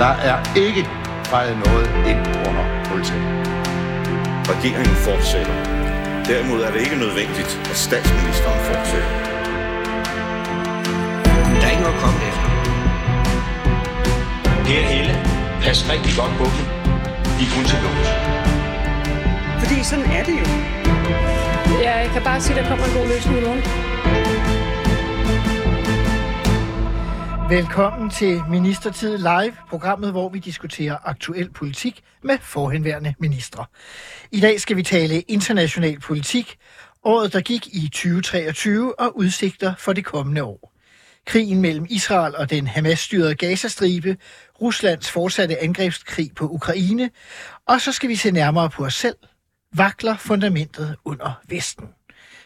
Der er ikke fejret noget ind under politiet. Regeringen fortsætter. Derimod er det ikke nødvendigt, at statsministeren fortsætter. Der er ikke noget at komme efter. Per Helle, pas rigtig godt på dem. De er kun til lås. Fordi sådan er det jo. Ja, jeg kan bare sige, at der kommer en god løsning i morgen. Velkommen til Ministertid Live, programmet, hvor vi diskuterer aktuel politik med forhenværende ministre. I dag skal vi tale international politik, året der gik i 2023 og udsigter for det kommende år. Krigen mellem Israel og den Hamas-styrede Gazastribe, Ruslands fortsatte angrebskrig på Ukraine, og så skal vi se nærmere på os selv. Vakler fundamentet under Vesten.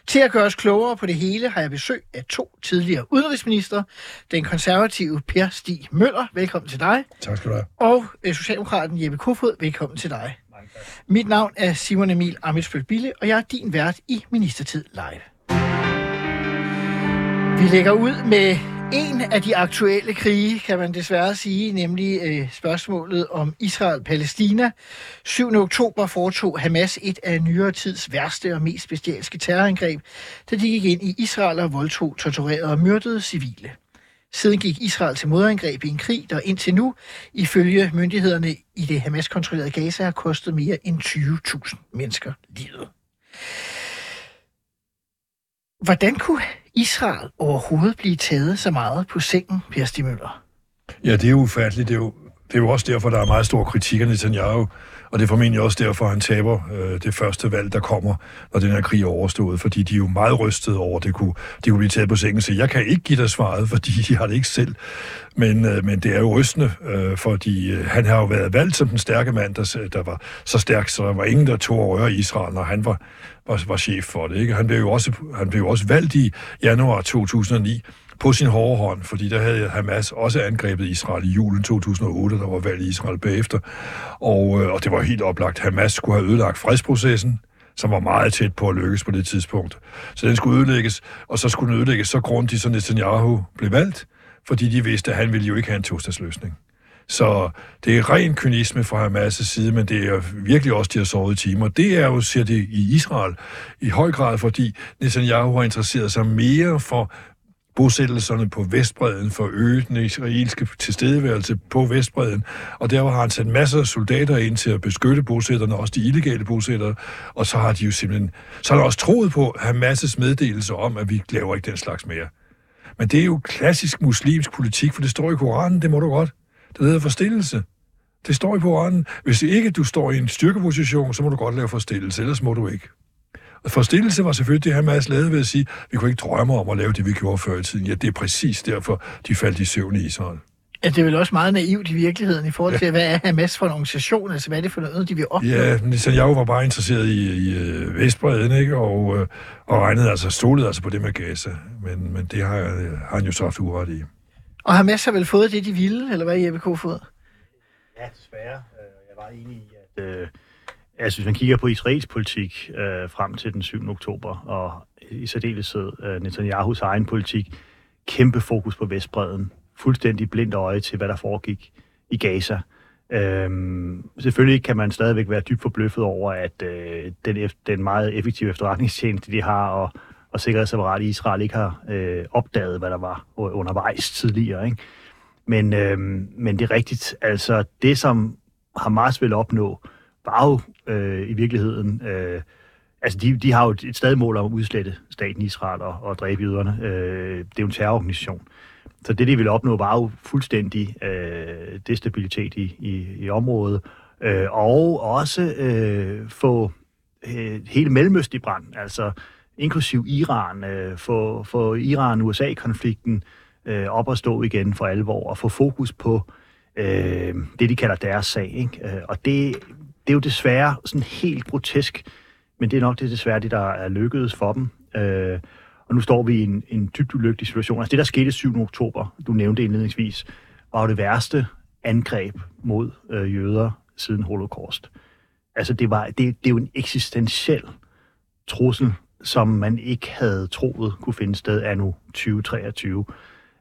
Til at gøre os klogere på det hele har jeg besøg af to tidligere udenrigsminister. Den konservative Per Stig Møller, velkommen til dig. Tak skal du have. Og øh, Socialdemokraten Jeppe Kofod, velkommen til dig. Mit navn er Simon Emil Amitsbøl Bille, og jeg er din vært i Ministertid Live. Vi lægger ud med en af de aktuelle krige, kan man desværre sige, nemlig øh, spørgsmålet om Israel-Palæstina. 7. oktober foretog Hamas et af nyere tids værste og mest bestialske terrorangreb, da de gik ind i Israel og voldtog, torturerede og myrdede civile. Siden gik Israel til modangreb i en krig, der indtil nu, ifølge myndighederne i det Hamas-kontrollerede Gaza, har kostet mere end 20.000 mennesker livet. Hvordan kunne Israel overhovedet blive taget så meget på sengen, Per Stig Møller? Ja, det er ufatteligt. Det er jo, det er jo også derfor, der er meget stor kritik af Netanyahu, og det er formentlig også derfor, han taber øh, det første valg, der kommer, når den her krig er overstået, fordi de er jo meget rystede over, at det kunne, de kunne blive taget på sengen. Så jeg kan ikke give dig svaret, fordi de har det ikke selv. Men, øh, men det er jo rystende, øh, fordi øh, han har jo været valgt som den stærke mand, der, der var så stærk, så der var ingen, der tog røre i Israel, når han var, var, var chef for det. Ikke? Han, blev jo også, han blev jo også valgt i januar 2009, på sin hårde hånd, fordi der havde Hamas også angrebet Israel i julen 2008, der var valg i Israel bagefter. Og, øh, og det var helt oplagt, Hamas skulle have ødelagt fredsprocessen, som var meget tæt på at lykkes på det tidspunkt. Så den skulle ødelægges, og så skulle den ødelægges så grundigt, så Netanyahu blev valgt, fordi de vidste, at han ville jo ikke have en tostatsløsning. Så det er ren kynisme fra Hamas' side, men det er virkelig også, de har sovet i timer. Det er jo, siger det, i Israel i høj grad, fordi Netanyahu har interesseret sig mere for bosættelserne på Vestbreden for at øge den israelske tilstedeværelse på Vestbreden, og der har han sat masser af soldater ind til at beskytte bosætterne, også de illegale bosættere, og så har de jo simpelthen, så har de også troet på Hamas' meddelelse om, at vi laver ikke den slags mere. Men det er jo klassisk muslimsk politik, for det står i Koranen, det må du godt. Det hedder forstillelse. Det står i Koranen. Hvis ikke du står i en styrkeposition, så må du godt lave forstillelse, ellers må du ikke. Forstillelse var selvfølgelig det, Hamas lavede ved at sige, vi kunne ikke drømme om at lave det, vi gjorde før i tiden. Ja, det er præcis derfor, de faldt i søvn i Israel. Ja, det er vel også meget naivt i virkeligheden i forhold til, ja. hvad er Hamas for en organisation? Altså, hvad er det for noget, de vil opnå? Ja, jeg var bare interesseret i, i uh, Vestbreden, ikke? Og, uh, og regnede altså, stolede altså på det med Gaza. Men, men det har, har han jo så haft uret i. Og Hamas har vel fået det, de ville, eller hvad Jeppe Kofod? Ja, desværre. Jeg var enig i, at... Øh Altså, hvis man kigger på Israels politik øh, frem til den 7. oktober, og i særdeleshed øh, Netanyahus egen politik, kæmpe fokus på Vestbreden, fuldstændig blindt øje til, hvad der foregik i Gaza. Øhm, selvfølgelig kan man stadigvæk være dybt forbløffet over, at øh, den, den meget effektive efterretningstjeneste, de har, og, og sikkerhedsapparat i Israel ikke har øh, opdaget, hvad der var undervejs tidligere. Ikke? Men, øh, men det er rigtigt. Altså, det som Hamas vil opnå, var jo øh, i virkeligheden... Øh, altså, de, de har jo et stadig mål om at udslette staten Israel og, og dræbe jøderne. Øh, det er jo en terrororganisation. Så det, de ville opnå, var jo fuldstændig øh, destabilitet i, i, i området, øh, og også øh, få øh, hele Mellemøsten i brand, altså inklusiv Iran, øh, få, få Iran-USA-konflikten øh, op at stå igen for alvor, og få fokus på øh, det, de kalder deres sag. Ikke? Øh, og det det er jo desværre sådan helt grotesk, men det er nok det desværre det, der er lykkedes for dem. Øh, og nu står vi i en, en dybt ulykkelig situation. Altså det, der skete 7. oktober, du nævnte indledningsvis, var jo det værste angreb mod øh, jøder siden holocaust. Altså det, var, det, det er jo en eksistentiel trussel, som man ikke havde troet kunne finde sted af nu 2023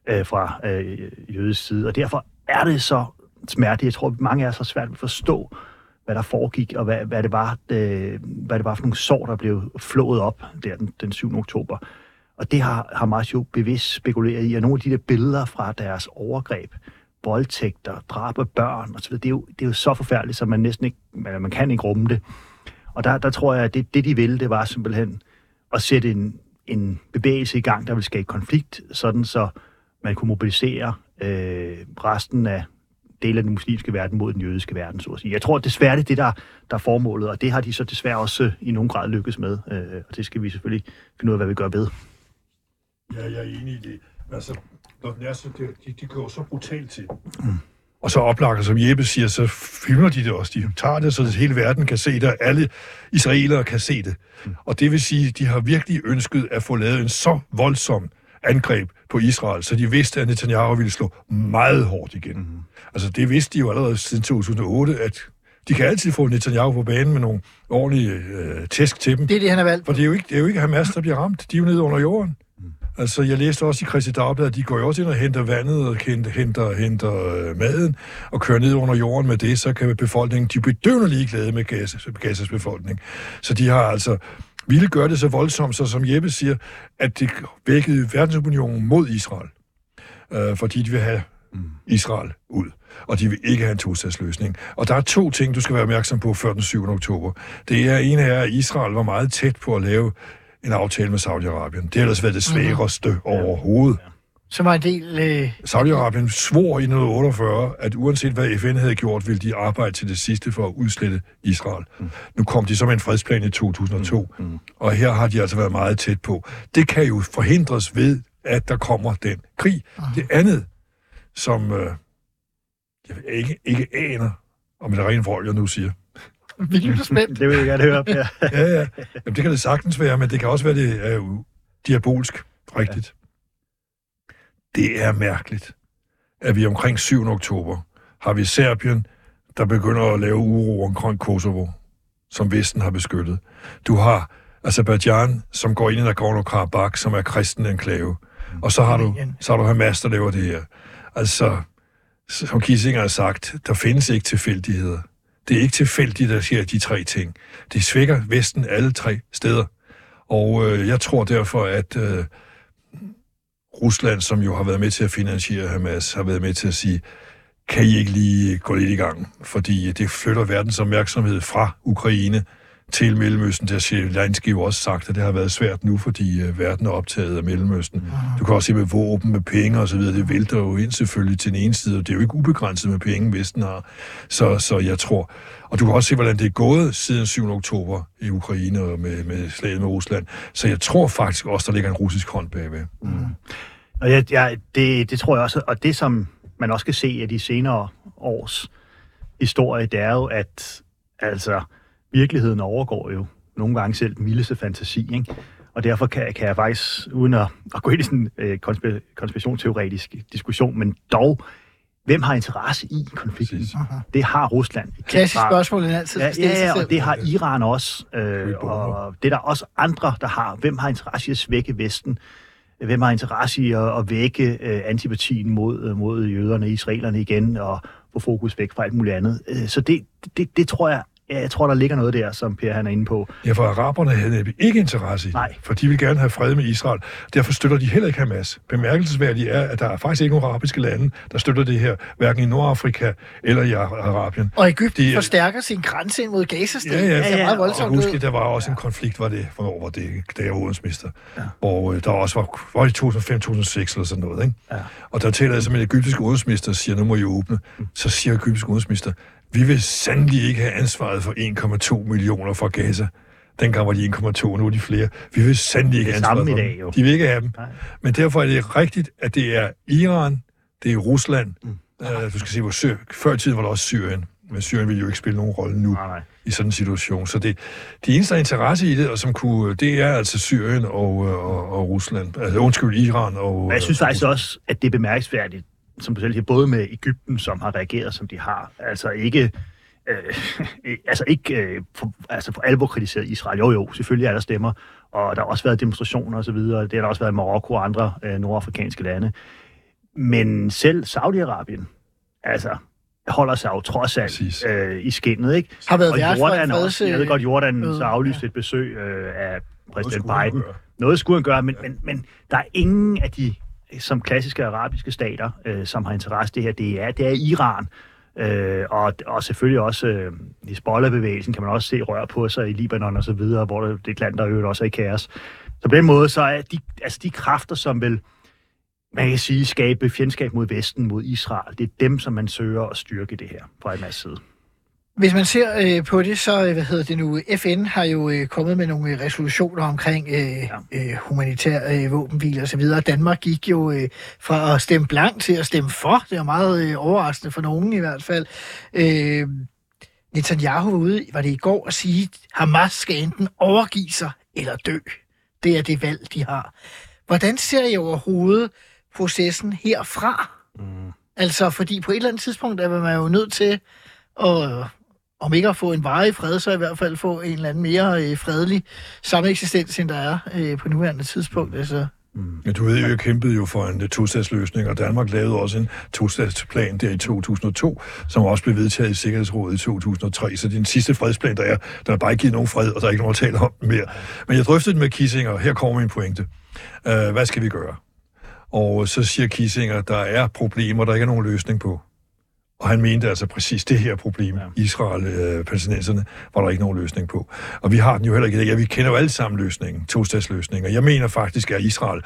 øh, fra øh, jødisk side. Og derfor er det så smerteligt. Jeg tror, mange af os har svært ved at forstå, hvad der foregik, og hvad, hvad, det var, det, hvad det var for nogle sår, der blev flået op der den, den 7. oktober. Og det har Hamas jo bevidst spekuleret i, og nogle af de der billeder fra deres overgreb, voldtægter, drab af børn osv., det er, jo, det er jo så forfærdeligt, så man næsten ikke, man, man kan ikke rumme det. Og der, der tror jeg, at det, det de ville, det var simpelthen at sætte en, en bevægelse i gang, der vil skabe konflikt, sådan så man kunne mobilisere øh, resten af dele af den muslimske verden mod den jødiske verden, så at sige. Jeg tror desværre, det er det, der, der er formålet, og det har de så desværre også i nogen grad lykkes med, øh, og det skal vi selvfølgelig finde ud af, hvad vi gør ved. Ja, jeg er enig i det. Altså, når den er så, de, de går så brutalt til. Mm. Og så oplakker, som Jeppe siger, så filmer de det også. De tager det, så hele verden kan se det, og alle israelere kan se det. Mm. Og det vil sige, at de har virkelig ønsket at få lavet en så voldsom angreb på Israel, så de vidste, at Netanyahu ville slå meget hårdt igen. Mm. Altså, det vidste de jo allerede siden 2008, at de kan altid få Netanyahu på banen med nogle ordentlige øh, tæsk til dem. Det er det, han har valgt. For det er, jo ikke, det er jo ikke Hamas, der bliver ramt. De er jo nede under jorden. Altså, jeg læste også i Christi Dagblad, at de går jo også ind og henter vandet og henter, henter, henter øh, maden og kører ned under jorden med det, så kan befolkningen, de er bedøvende ligeglade med Gazas, Gazas befolkning. Så de har altså ville gøre det så voldsomt, så som Jeppe siger, at det vækkede verdensopinionen mod Israel. Øh, fordi de vil have Israel ud, og de vil ikke have en to-statsløsning. Og der er to ting, du skal være opmærksom på før den 7. oktober. Det er en af, at Israel var meget tæt på at lave en aftale med Saudi-Arabien. Det har ellers været det sværeste mm. overhovedet. Som var en del... Øh... Saudi-Arabien svor i 1948, at uanset hvad FN havde gjort, ville de arbejde til det sidste for at udslette Israel. Mm. Nu kom de som en fredsplan i 2002, mm. Mm. og her har de altså været meget tæt på. Det kan jo forhindres ved, at der kommer den krig. Mm. Det andet, som øh, jeg ikke, ikke aner, om det er rent vold, jeg nu siger, vi lytter spændt. det vil jeg gerne høre. Ja, ja. ja. Jamen, det kan det sagtens være, men det kan også være, det er jo diabolsk, rigtigt. Ja. Det er mærkeligt, at vi omkring 7. oktober har vi Serbien, der begynder at lave uro omkring Kosovo, som Vesten har beskyttet. Du har Azerbaijan, som går ind i Nagorno-Karabakh, som er kristen enklave. Og så har du, så har du Hamas, der laver det her. Altså, som Kissinger har sagt, der findes ikke tilfældigheder. Det er ikke tilfældigt, at sker de tre ting. Det svækker Vesten alle tre steder. Og øh, jeg tror derfor, at øh, Rusland, som jo har været med til at finansiere Hamas, har været med til at sige, kan I ikke lige gå lidt i gang? Fordi det flytter verdens opmærksomhed fra Ukraine til Mellemøsten. Der har Zelensky jo også sagt, at det har været svært nu, fordi uh, verden er optaget af Mellemøsten. Mm. Du kan også se med våben, med penge og så videre. Det vælter jo ind selvfølgelig til den ene side, og det er jo ikke ubegrænset med penge, Vesten har. Så, så jeg tror... Og du kan også se, hvordan det er gået siden 7. oktober i Ukraine og med, med slaget med Rusland. Så jeg tror faktisk også, der ligger en russisk hånd bagved. Mm. Og ja, ja, det, det tror jeg også. Og det, som man også kan se af de senere års historie, det er jo, at altså, virkeligheden overgår jo nogle gange selv den mildeste fantasi, ikke? Og derfor kan, kan jeg faktisk, uden at, at gå ind i sådan en øh, konspirationsteoretisk diskussion, men dog, hvem har interesse i konflikten? Det har Rusland. Klassisk spørgsmål, den altid ja, ja, ja, og det har Iran også. Øh, og det er der også andre, der har. Hvem har interesse i at svække Vesten? Hvem har interesse i at, at vække øh, antipatien mod, øh, mod jøderne, israelerne igen, og få fokus væk fra alt muligt andet? Øh, så det, det, det tror jeg Ja, jeg tror, der ligger noget der, som Per han er inde på. Ja, for araberne havde ikke interesse i Nej. for de vil gerne have fred med Israel. Derfor støtter de heller ikke Hamas. Bemærkelsesværdigt er, at der er faktisk ikke nogen arabiske lande, der støtter det her, hverken i Nordafrika eller i Arabien. Og Egypten de, forstærker sin grænse ind mod Gaza-staten. Ja, ja, ja, ja. Meget voldsomt og husk, der var også en konflikt, var det, hvornår var det, da jeg var udenrigsminister, ja. hvor øh, der også var, var i 2005-2006 eller sådan noget, ikke? Ja. Og der taler jeg som en egyptisk udenrigsminister, siger, nu må I åbne. Mm. Så siger egyptisk udenrigsminister, vi vil sandelig ikke have ansvaret for 1,2 millioner fra Gaza. Dengang var de 1,2, nu er de flere. Vi vil sandelig ikke have ansvaret for dag, jo. De vil ikke have dem. Nej. Men derfor er det rigtigt, at det er Iran, det er Rusland. Mm. Uh, du skal se, hvor Syr... Før i tiden var der også Syrien. Men Syrien vil jo ikke spille nogen rolle nu nej, nej. i sådan en situation. Så det, de eneste, der er interesse i det, og som kunne, det er altså Syrien og, og, og Rusland. Altså, undskyld, Iran og... Men jeg synes faktisk også, at det er bemærkelsesværdigt, som du selv siger, både med Ægypten, som har reageret, som de har. Altså ikke, øh, altså ikke øh, for, altså for alvor kritiseret Israel. Jo, jo, selvfølgelig er der stemmer, og der har også været demonstrationer osv., det har der også været i Marokko og andre øh, nordafrikanske lande. Men selv Saudi-Arabien, altså, holder sig jo trods alt Præcis. øh, i skinnet, ikke? Har været Og for Jordan freds- også, jeg ved godt, Jordan møde, så aflyste et besøg øh, af præsident Biden. Noget skulle han gøre, men, men, men der er ingen af de som klassiske arabiske stater, øh, som har interesse i det her. Det er, det er Iran, øh, og, og selvfølgelig også øh, Hezbollah-bevægelsen kan man også se rør på sig i Libanon og så videre, hvor det, det er et land, der øvrigt også er i kaos. Så på den måde, så er de, altså de kræfter, som vil man kan sige, skabe fjendskab mod Vesten, mod Israel. Det er dem, som man søger at styrke det her fra en masse side. Hvis man ser øh, på det, så øh, hvad hedder det nu, FN har jo øh, kommet med nogle øh, resolutioner omkring øh, ja. øh, humanitær øh, våbenhvile og så videre. Danmark gik jo øh, fra at stemme blank til at stemme for. Det er meget øh, overraskende for nogen i hvert fald. Øh, Netanyahu var ude, var det i går, at sige, at Hamas skal enten overgive sig eller dø. Det er det valg, de har. Hvordan ser I overhovedet processen herfra? Mm. Altså, fordi på et eller andet tidspunkt er man jo nødt til at, om ikke at få en varig fred, så i hvert fald få en eller anden mere øh, fredelig sameksistens, end der er øh, på nuværende tidspunkt. Altså, mm. Ja, du ved jo, jeg kæmpede jo for en uh, to-statsløsning, og Danmark lavede også en to der i 2002, som også blev vedtaget i Sikkerhedsrådet i 2003. Så det er den sidste fredsplan, der er. Der er bare ikke givet nogen fred, og der er ikke nogen at tale om mere. Men jeg drøftede det med Kissinger, og her kommer min pointe. Uh, hvad skal vi gøre? Og øh, så siger Kissinger, der er problemer, der ikke er nogen løsning på. Og han mente altså præcis det her problem, ja. Israel, øh, palæstinenserne, var der ikke nogen løsning på. Og vi har den jo heller ikke. Ja, vi kender jo alle sammen løsningen, to-statsløsningen. Og jeg mener faktisk, at Israel,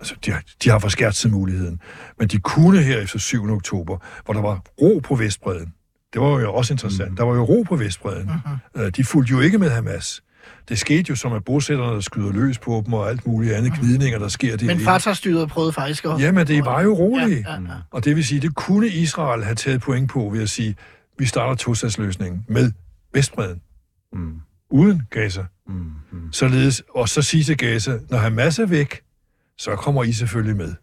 altså de har, de har forskærtet muligheden. Men de kunne her efter 7. oktober, hvor der var ro på Vestbreden. Det var jo også interessant. Mm. Der var jo ro på Vestbreden. Mm-hmm. De fulgte jo ikke med Hamas. Det skete jo som, at bosætterne der skyder løs på dem, og alt muligt andet gnidninger, der sker. Det men Fatah-styret prøvede faktisk at... Jamen, det var jo roligt. Ja, ja, ja. Og det vil sige, det kunne Israel have taget point på ved at sige, vi starter to-statsløsningen med Vestbreden. Mm. Uden Gaza. Mm. Mm. Således, og så sige til Gaza, når Hamas er væk, så kommer I selvfølgelig med.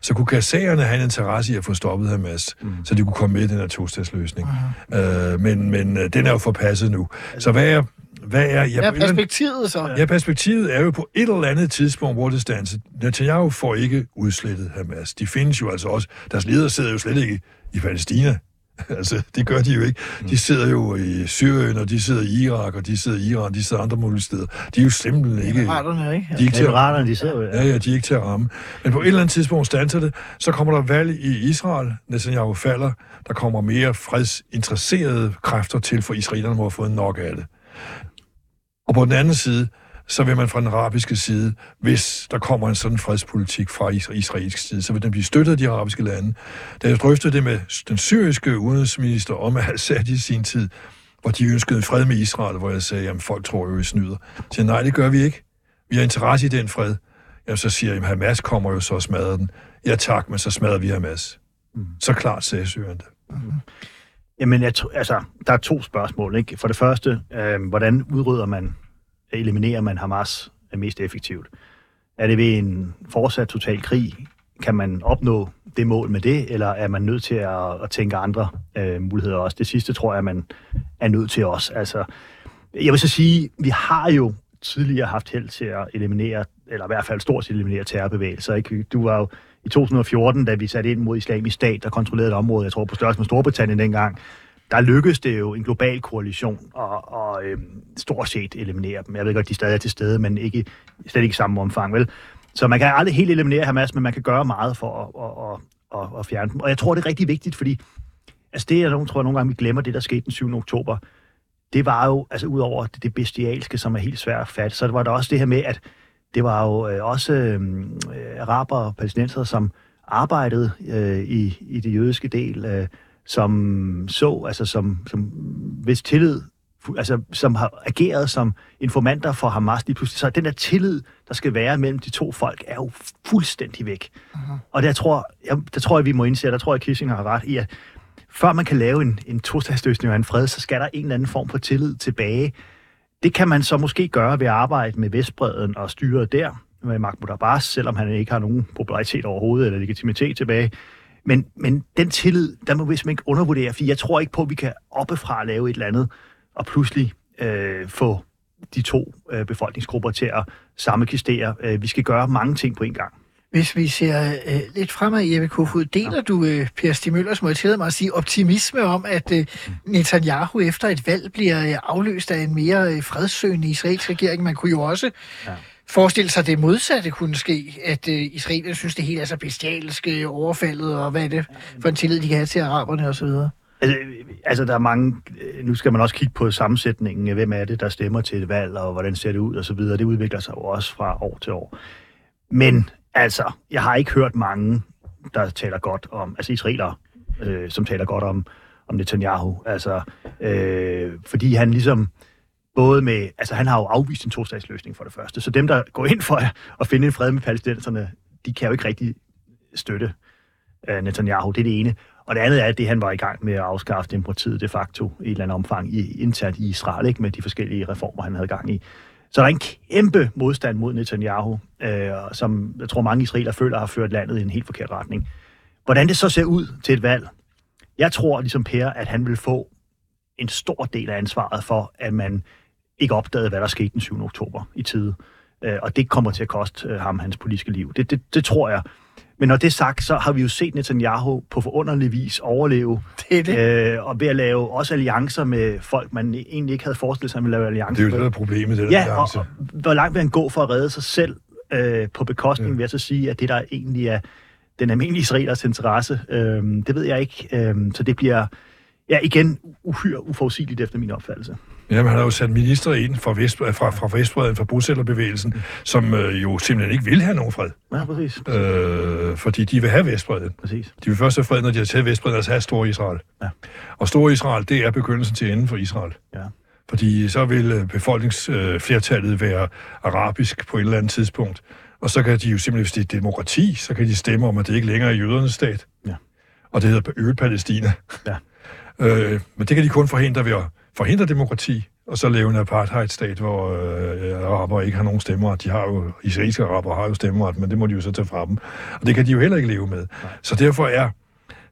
Så kunne gazaerne have en interesse i at få stoppet Hamas, mm. så de kunne komme med i den her to-statsløsning. Mm. Øh, men, men øh, den er jo forpasset nu. Så hvad er hvad er... Ja, perspektivet så? Ja, perspektivet er jo på et eller andet tidspunkt, hvor det standser. Netanyahu får ikke udslettet Hamas. De findes jo altså også... Deres ledere sidder jo slet ikke i Palæstina. altså, det gør de jo ikke. De sidder jo i Syrien, og de sidder i Irak, og de sidder i Iran, de sidder andre mulige steder. De er jo simpelthen ikke... Emiraterne, ikke? De er ikke til at, de sidder jo... ja, ja, de er ikke til at ramme. Men på et eller andet tidspunkt standser det, så kommer der valg i Israel. Netanyahu falder. Der kommer mere fredsinteresserede kræfter til, for israelerne må have fået nok af det. Og på den anden side, så vil man fra den arabiske side, hvis der kommer en sådan fredspolitik fra israelsk side, så vil den blive støttet af de arabiske lande. Da jeg drøftede det med den syriske udenrigsminister om Assad i sin tid, hvor de ønskede fred med Israel, hvor jeg sagde, jamen folk tror jo, I snyder. Så nej, det gør vi ikke. Vi har interesse i den fred. Jamen, så siger jeg, jamen Hamas kommer jo så og smadrer den. Ja tak, men så smadrer vi Hamas. Mm. Så klart sagde Syrien det. Mm. Jamen, jeg to, altså, der er to spørgsmål. Ikke? For det første, øh, hvordan udrydder man, eliminerer man Hamas mest effektivt? Er det ved en fortsat total krig? Kan man opnå det mål med det, eller er man nødt til at, at tænke andre øh, muligheder også? Det sidste tror jeg, man er nødt til også. Altså, jeg vil så sige, vi har jo tidligere haft held til at eliminere, eller i hvert fald stort set eliminere terrorbevægelser. Ikke? Du var jo i 2014, da vi satte ind mod islamisk stat, der kontrollerede et område, jeg tror på størrelse med Storbritannien dengang, der lykkedes det jo en global koalition og, og øhm, stort set eliminere dem. Jeg ved godt, de stadig er til stede, men ikke, slet ikke i samme omfang, vel? Så man kan aldrig helt eliminere Hamas, men man kan gøre meget for at, at, at, at fjerne dem. Og jeg tror, det er rigtig vigtigt, fordi altså det, jeg tror, jeg nogle gange, vi glemmer det, der skete den 7. oktober, det var jo, altså ud over det, bestialske, som er helt svært at fatte, så det var der også det her med, at det var jo øh, også øh, araber og palæstinenser, som arbejdede øh, i, i det jødiske del, øh, som så, altså som, som hvis tillid, altså som har ageret som informanter for Hamas lige pludselig. Så den der tillid, der skal være mellem de to folk, er jo fuldstændig væk. Uh-huh. Og der tror, jeg, der tror jeg, vi må indse, der tror jeg, Kissinger har ret i, at før man kan lave en, en tostatsløsning og en fred, så skal der en eller anden form for tillid tilbage. Det kan man så måske gøre ved at arbejde med Vestbreden og styret der, med Mahmoud Abbas, selvom han ikke har nogen popularitet overhovedet eller legitimitet tilbage. Men, men den tillid, der må vi simpelthen ikke undervurdere, for jeg tror ikke på, at vi kan oppefra lave et eller andet, og pludselig øh, få de to øh, befolkningsgrupper til at sammekistere. Øh, vi skal gøre mange ting på en gang. Hvis vi ser øh, lidt fremad, Jeppe Kofod, deler ja. du øh, Per Stig Møllers, må jeg tillade mig at sige, optimisme om, at øh, Netanyahu efter et valg bliver øh, afløst af en mere øh, fredssøgende israelsk regering? Man kunne jo også ja. forestille sig, at det modsatte kunne ske, at øh, israelerne synes, det hele er så bestialsk øh, overfaldet, og hvad er det for en tillid, de kan have til araberne osv.? Altså, altså, der er mange... Nu skal man også kigge på sammensætningen. Hvem er det, der stemmer til et valg, og hvordan ser det ud, og så videre. Det udvikler sig jo også fra år til år. Men altså, jeg har ikke hørt mange, der taler godt om... Altså israelere, øh, som taler godt om, om Netanyahu. Altså, øh, fordi han ligesom både med, altså han har jo afvist en tostatsløsning for det første, så dem, der går ind for at finde en fred med palæstinenserne, de kan jo ikke rigtig støtte øh, Netanyahu, det er det ene. Og det andet er, at det han var i gang med at afskaffe demokratiet de facto i et eller andet omfang i, internt i Israel, ikke, med de forskellige reformer, han havde gang i. Så der er en kæmpe modstand mod Netanyahu, øh, som jeg tror mange israeler føler har ført landet i en helt forkert retning. Hvordan det så ser ud til et valg, jeg tror ligesom Per, at han vil få en stor del af ansvaret for, at man ikke opdagede, hvad der skete den 7. oktober i tide. Øh, og det kommer til at koste øh, ham hans politiske liv. Det, det, det tror jeg. Men når det er sagt, så har vi jo set Netanyahu på forunderlig vis overleve. Det er det. Øh, og ved at lave også alliancer med folk, man egentlig ikke havde forestillet sig, at man lave alliancer Det er jo det, der er problemet, det Ja, alliance. og, og hvor langt vil han gå for at redde sig selv øh, på bekostning, ja. vil jeg så sige, at det der egentlig er den almindelige israelers interesse, øh, det ved jeg ikke. Øh, så det bliver, ja, igen, uhyre uforudsigeligt efter min opfattelse. Jamen, han har jo sat minister ind fra, Vest, fra, fra Vestbreden, fra bosætterbevægelsen, mm. som øh, jo simpelthen ikke vil have nogen fred. Ja, præcis. Øh, fordi de vil have Vestbreden. Præcis. De vil først have fred, når de har taget Vestbreden, altså have Stor Israel. Ja. Og Stor Israel, det er begyndelsen til enden for Israel. Ja. Fordi så vil øh, befolkningsflertallet være arabisk på et eller andet tidspunkt. Og så kan de jo simpelthen, hvis det er demokrati, så kan de stemme om, at det ikke længere er jødernes stat. Ja. Og det hedder øget Palæstina. Ja. Øh, men det kan de kun forhindre ved at forhindre demokrati, og så lave en apartheidstat, hvor øh, araber ikke har nogen stemmeret. De har jo, israelske araber har jo stemmeret, men det må de jo så tage fra dem. Og det kan de jo heller ikke leve med. Nej. Så derfor er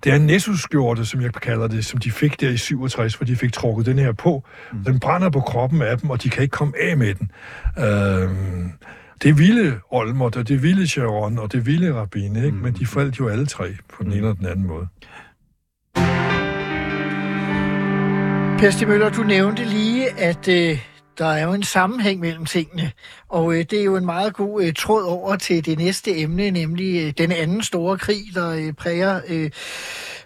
det er en nessuskjorte, som jeg kalder det, som de fik der i 67, hvor de fik trukket den her på. Mm. Den brænder på kroppen af dem, og de kan ikke komme af med den. Øh, det ville Olmert, og det ville Sharon, og det ville Rabin, ikke? Mm. men de faldt jo alle tre på den ene eller den anden måde. Per Møller, du nævnte lige, at øh, der er jo en sammenhæng mellem tingene, og øh, det er jo en meget god øh, tråd over til det næste emne, nemlig øh, den anden store krig, der øh, præger øh,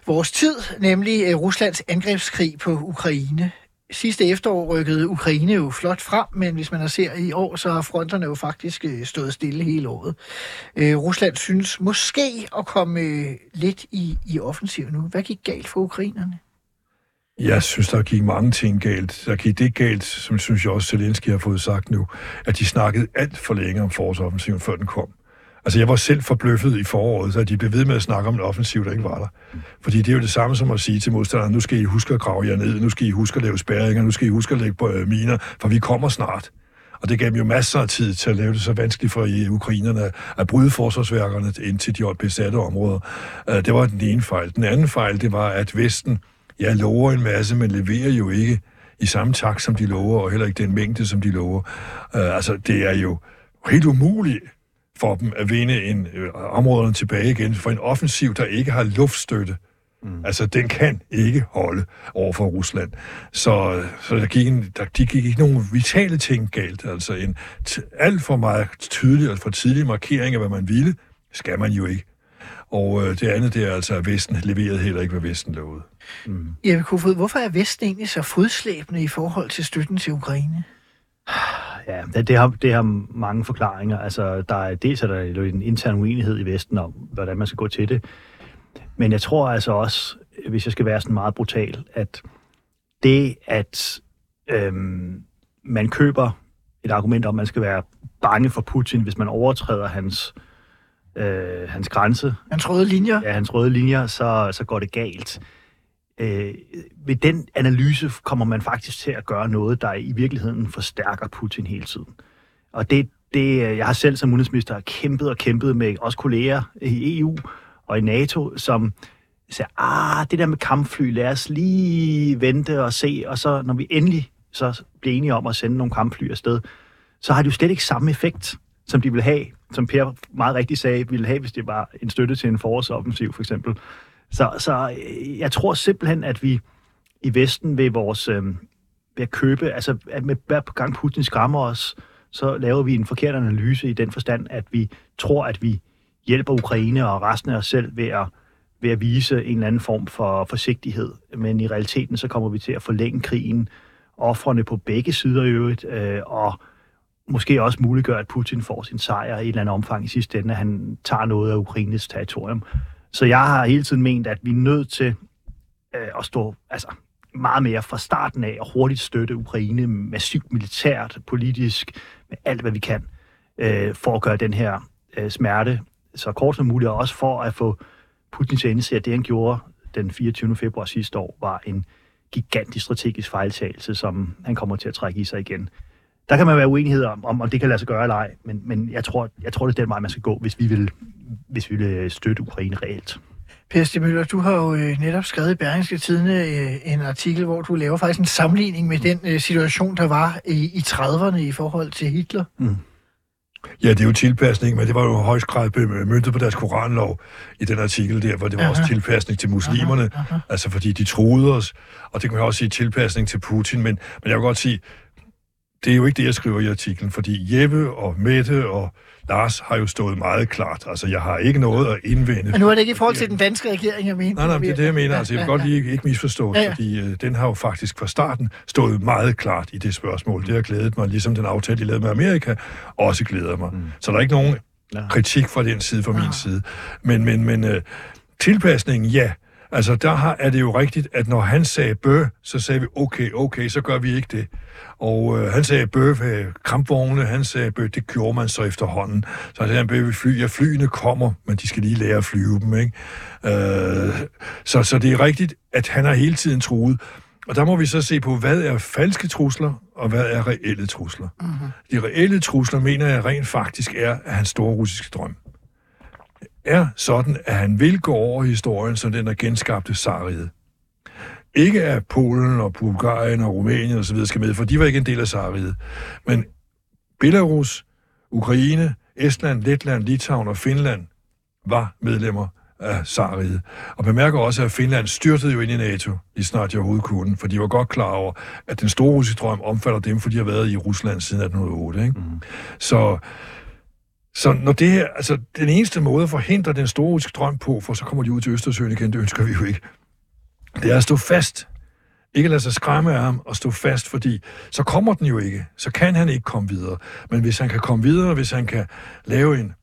vores tid, nemlig øh, Ruslands angrebskrig på Ukraine. Sidste efterår rykkede Ukraine jo flot frem, men hvis man ser i år, så har fronterne jo faktisk øh, stået stille hele året. Øh, Rusland synes måske at komme øh, lidt i, i offensiv nu. Hvad gik galt for ukrainerne? Jeg synes, der gik mange ting galt. Der gik det galt, som synes jeg også Zelensky har fået sagt nu, at de snakkede alt for længe om forårsoffensiven, før den kom. Altså, jeg var selv forbløffet i foråret, så de blev ved med at snakke om en offensiv, der ikke var der. Fordi det er jo det samme som at sige til modstanderne, nu skal I huske at grave jer ned, nu skal I huske at lave spærringer, nu skal I huske at lægge på miner, for vi kommer snart. Og det gav dem jo masser af tid til at lave det så vanskeligt for I, ukrainerne at bryde forsvarsværkerne ind til de besatte områder. Øh, det var den ene fejl. Den anden fejl, det var, at Vesten, jeg lover en masse, men leverer jo ikke i samme takt, som de lover, og heller ikke den mængde, som de lover. Uh, altså, det er jo helt umuligt for dem at vinde en, øh, områderne tilbage igen, for en offensiv, der ikke har luftstøtte. Mm. Altså, den kan ikke holde over for Rusland. Så, så der, gik en, der de gik ikke nogen vitale ting galt. Altså, en alt for meget tydelig og for tidlig markering af, hvad man ville, skal man jo ikke. Og øh, det andet, det er altså, at Vesten leverede heller ikke, hvad Vesten lovede. Mm. Jeppe Kofod, hvorfor er Vesten egentlig så fodslæbende i forhold til støtten til Ukraine? Ja, det, det, har, det har mange forklaringer. Altså, der er, dels er der en intern uenighed i Vesten om, hvordan man skal gå til det. Men jeg tror altså også, hvis jeg skal være sådan meget brutal, at det, at øhm, man køber et argument om, at man skal være bange for Putin, hvis man overtræder hans, øh, hans grænse. Hans røde linjer. Ja, hans røde linjer, så, så går det galt. Øh, ved den analyse kommer man faktisk til at gøre noget, der i virkeligheden forstærker Putin hele tiden. Og det, det øh, jeg har selv som udenrigsminister kæmpet og kæmpet med også kolleger i EU og i NATO, som siger, ah, det der med kampfly, lad os lige vente og se, og så når vi endelig så bliver enige om at sende nogle kampfly afsted, så har det jo slet ikke samme effekt, som de vil have, som Per meget rigtigt sagde, ville have, hvis det var en støtte til en forårsoffensiv, for eksempel. Så, så øh, jeg tror simpelthen, at vi i Vesten ved vores øh, ved at købe, altså at med hver gang Putin skræmmer os, så laver vi en forkert analyse i den forstand, at vi tror, at vi hjælper Ukraine og resten af os selv ved at, ved at vise en eller anden form for forsigtighed. Men i realiteten, så kommer vi til at forlænge krigen, offrene på begge sider i øvrigt, øh, og måske også muliggøre, at Putin får sin sejr i et eller andet omfang i sidste ende, at han tager noget af Ukraines territorium. Så jeg har hele tiden ment, at vi er nødt til øh, at stå altså, meget mere fra starten af og hurtigt støtte Ukraine massivt militært, politisk, med alt, hvad vi kan, øh, for at gøre den her øh, smerte så kort som muligt, og også for at få Putin til at indse, at det, han gjorde den 24. februar sidste år, var en gigantisk strategisk fejltagelse, som han kommer til at trække i sig igen. Der kan man være uenighed om, om, om det kan lade sig gøre eller ej, men, men jeg, tror, jeg tror, det er den vej, man skal gå, hvis vi vil, hvis vi vil støtte Ukraine reelt. Per Stig Møller, du har jo øh, netop skrevet i Berlingske Tidene øh, en artikel, hvor du laver faktisk en sammenligning med den øh, situation, der var i, i 30'erne i forhold til Hitler. Mm. Ja, det er jo tilpasning, men det var jo højst grad møntet på deres koranlov i den artikel der, hvor det var aha. også tilpasning til muslimerne, aha, aha. altså fordi de troede os, og det kan man også sige tilpasning til Putin, men, men jeg vil godt sige, det er jo ikke det, jeg skriver i artiklen, fordi Jeppe og Mette og Lars har jo stået meget klart. Altså, jeg har ikke noget at indvende. Men nu er det ikke i forhold til den danske regering, jeg mener. Nej, nej, det er det, jeg mener. Altså, jeg vil godt lige ikke misforstå, ja, ja. fordi øh, den har jo faktisk fra starten stået meget klart i det spørgsmål. Det har glædet mig, ligesom den aftale, de lavede med Amerika, også glæder mig. Mm. Så der er ikke nogen kritik fra den side, fra min ah. side. Men, men, men øh, tilpasningen, ja. Altså, der har, er det jo rigtigt, at når han sagde bø, så sagde vi, okay, okay, så gør vi ikke det. Og øh, han sagde bøf, øh, krampvogne, han sagde bøf, det gjorde man så efterhånden. Så han sagde bøf, fly, ja, flyene kommer, men de skal lige lære at flyve dem, ikke? Øh, så, så det er rigtigt, at han har hele tiden truet. Og der må vi så se på, hvad er falske trusler, og hvad er reelle trusler. Mm-hmm. De reelle trusler, mener jeg rent faktisk, er hans store russiske drøm er sådan, at han vil gå over historien som den, der genskabte Sariet. Ikke at Polen og Bulgarien og Rumænien osv. skal med, for de var ikke en del af Sariet. Men Belarus, Ukraine, Estland, Letland, Litauen og Finland var medlemmer af Sariet. Og bemærker også, at Finland styrtede jo ind i NATO, lige snart de overhovedet kunne, for de var godt klar over, at den store russiske drøm omfatter dem, for de har været i Rusland siden 1808. Ikke? Mm. Så, så når det her, altså den eneste måde at forhindre den store russiske drøm på, for så kommer de ud til Østersøen igen, det ønsker vi jo ikke, det er at stå fast. Ikke lade sig skræmme af ham og stå fast, fordi så kommer den jo ikke. Så kan han ikke komme videre. Men hvis han kan komme videre, hvis han kan lave en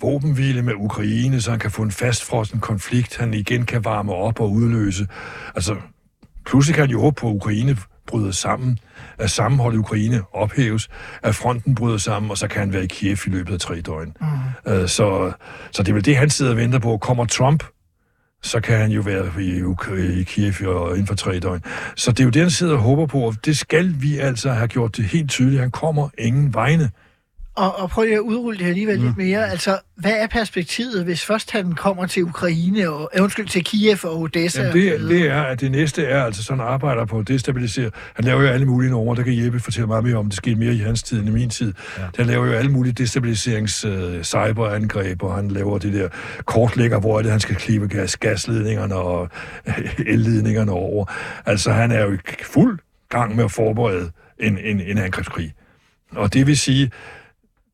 våbenhvile med Ukraine, så han kan få en fastfrossen konflikt, han igen kan varme op og udløse. Altså, pludselig kan han jo håbe på, at Ukraine bryder sammen, at sammenholdet i Ukraine ophæves, at fronten bryder sammen, og så kan han være i Kiev i løbet af tre døgn. Mm. Uh, så, så det er vel det, han sidder og venter på. Kommer Trump så kan han jo være i, i Kiev og inden for tre døgn. Så det er jo det, han sidder og håber på, og det skal vi altså have gjort det helt tydeligt. Han kommer ingen vegne. Og, og prøv lige at udrulle det alligevel mm. lidt mere. Altså, hvad er perspektivet, hvis først han kommer til Ukraine, og øh, undskyld, til Kiev og Odessa? Jamen det, det er, at det næste er altså sådan arbejder på at destabilisere. Han laver jo alle mulige numre, der kan hjælpe fortælle meget mere om. Det skete mere i hans tid end i min tid. Ja. Han laver jo alle mulige destabiliserings uh, cyberangreb, og han laver det der kortlægger, hvor er det, han skal klippe gas, gasledningerne og elledningerne over. Altså, han er jo i fuld gang med at forberede en, en, en angrebskrig. Og det vil sige,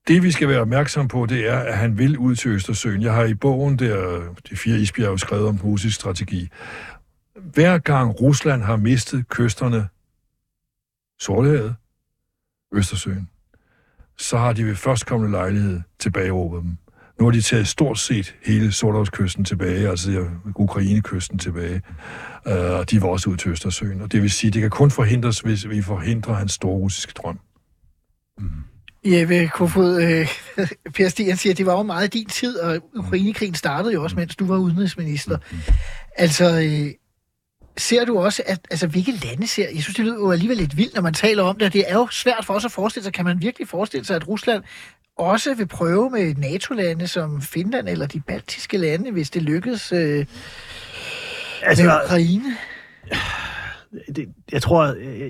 det, vi skal være opmærksom på, det er, at han vil ud til Østersøen. Jeg har i bogen der, de fire isbjerge, skrevet om russisk strategi. Hver gang Rusland har mistet kysterne, Sortehavet, Østersøen, så har de ved førstkommende lejlighed tilbageråbet dem. Nu har de taget stort set hele Sortehavskysten tilbage, altså Ukrainekysten tilbage, øh, og de var også ud til Østersøen. Og det vil sige, at det kan kun forhindres, hvis vi forhindrer hans store russiske drøm. Mm. Jeppe Kofod, øh, Per Stian siger, at det var jo meget din tid, og Ukrainekrigen startede jo også, mens du var udenrigsminister. Altså, øh, ser du også, at altså, hvilke lande ser... Jeg synes, det lyder jo alligevel lidt vildt, når man taler om det. Det er jo svært for os at forestille sig. Kan man virkelig forestille sig, at Rusland også vil prøve med NATO-lande som Finland eller de baltiske lande, hvis det lykkes øh, altså, med Ukraine? Det, jeg tror,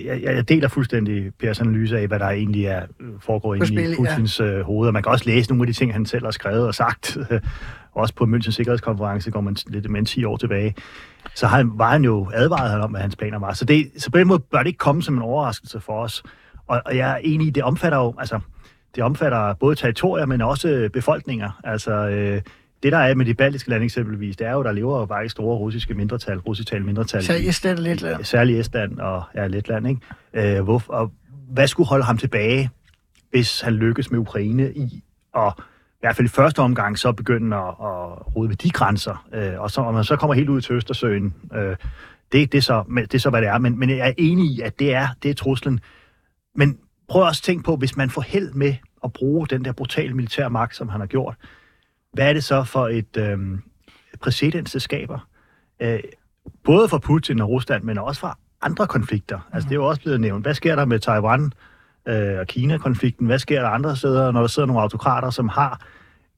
jeg, jeg deler fuldstændig Pers analyse af, hvad der egentlig er foregår inde spil, i Putins ja. hoved, og man kan også læse nogle af de ting, han selv har skrevet og sagt, også på Münchens Sikkerhedskonference, går man lidt med 10 år tilbage, så han, var han jo advaret han om, hvad hans planer var. Så, det, så på den måde bør det ikke komme som en overraskelse for os. Og, og jeg er enig i, det omfatter jo, altså, det omfatter både territorier, men også befolkninger. Altså, øh, det der er med de baltiske lande eksempelvis, det er jo, der lever jo faktisk store russiske mindretal, russiske mindretal. Særligt Estland og Letland. Særligt Estland og ja, Letland, ikke? Øh, hvor, og hvad skulle holde ham tilbage, hvis han lykkes med Ukraine i at i hvert fald i første omgang så begynde at, at rode ved de grænser, øh, og så, og man så kommer helt ud til Østersøen, øh, det, det, er så, det er så, hvad det er. Men, men jeg er enig i, at det er, det er truslen. Men prøv også at tænke på, hvis man får held med at bruge den der brutale militære magt, som han har gjort, hvad er det så for et øh, præcedens, det skaber? Øh, både for Putin og Rusland, men også for andre konflikter. Altså, det er jo også blevet nævnt. Hvad sker der med Taiwan øh, og Kina-konflikten? Hvad sker der andre steder, når der sidder nogle autokrater, som har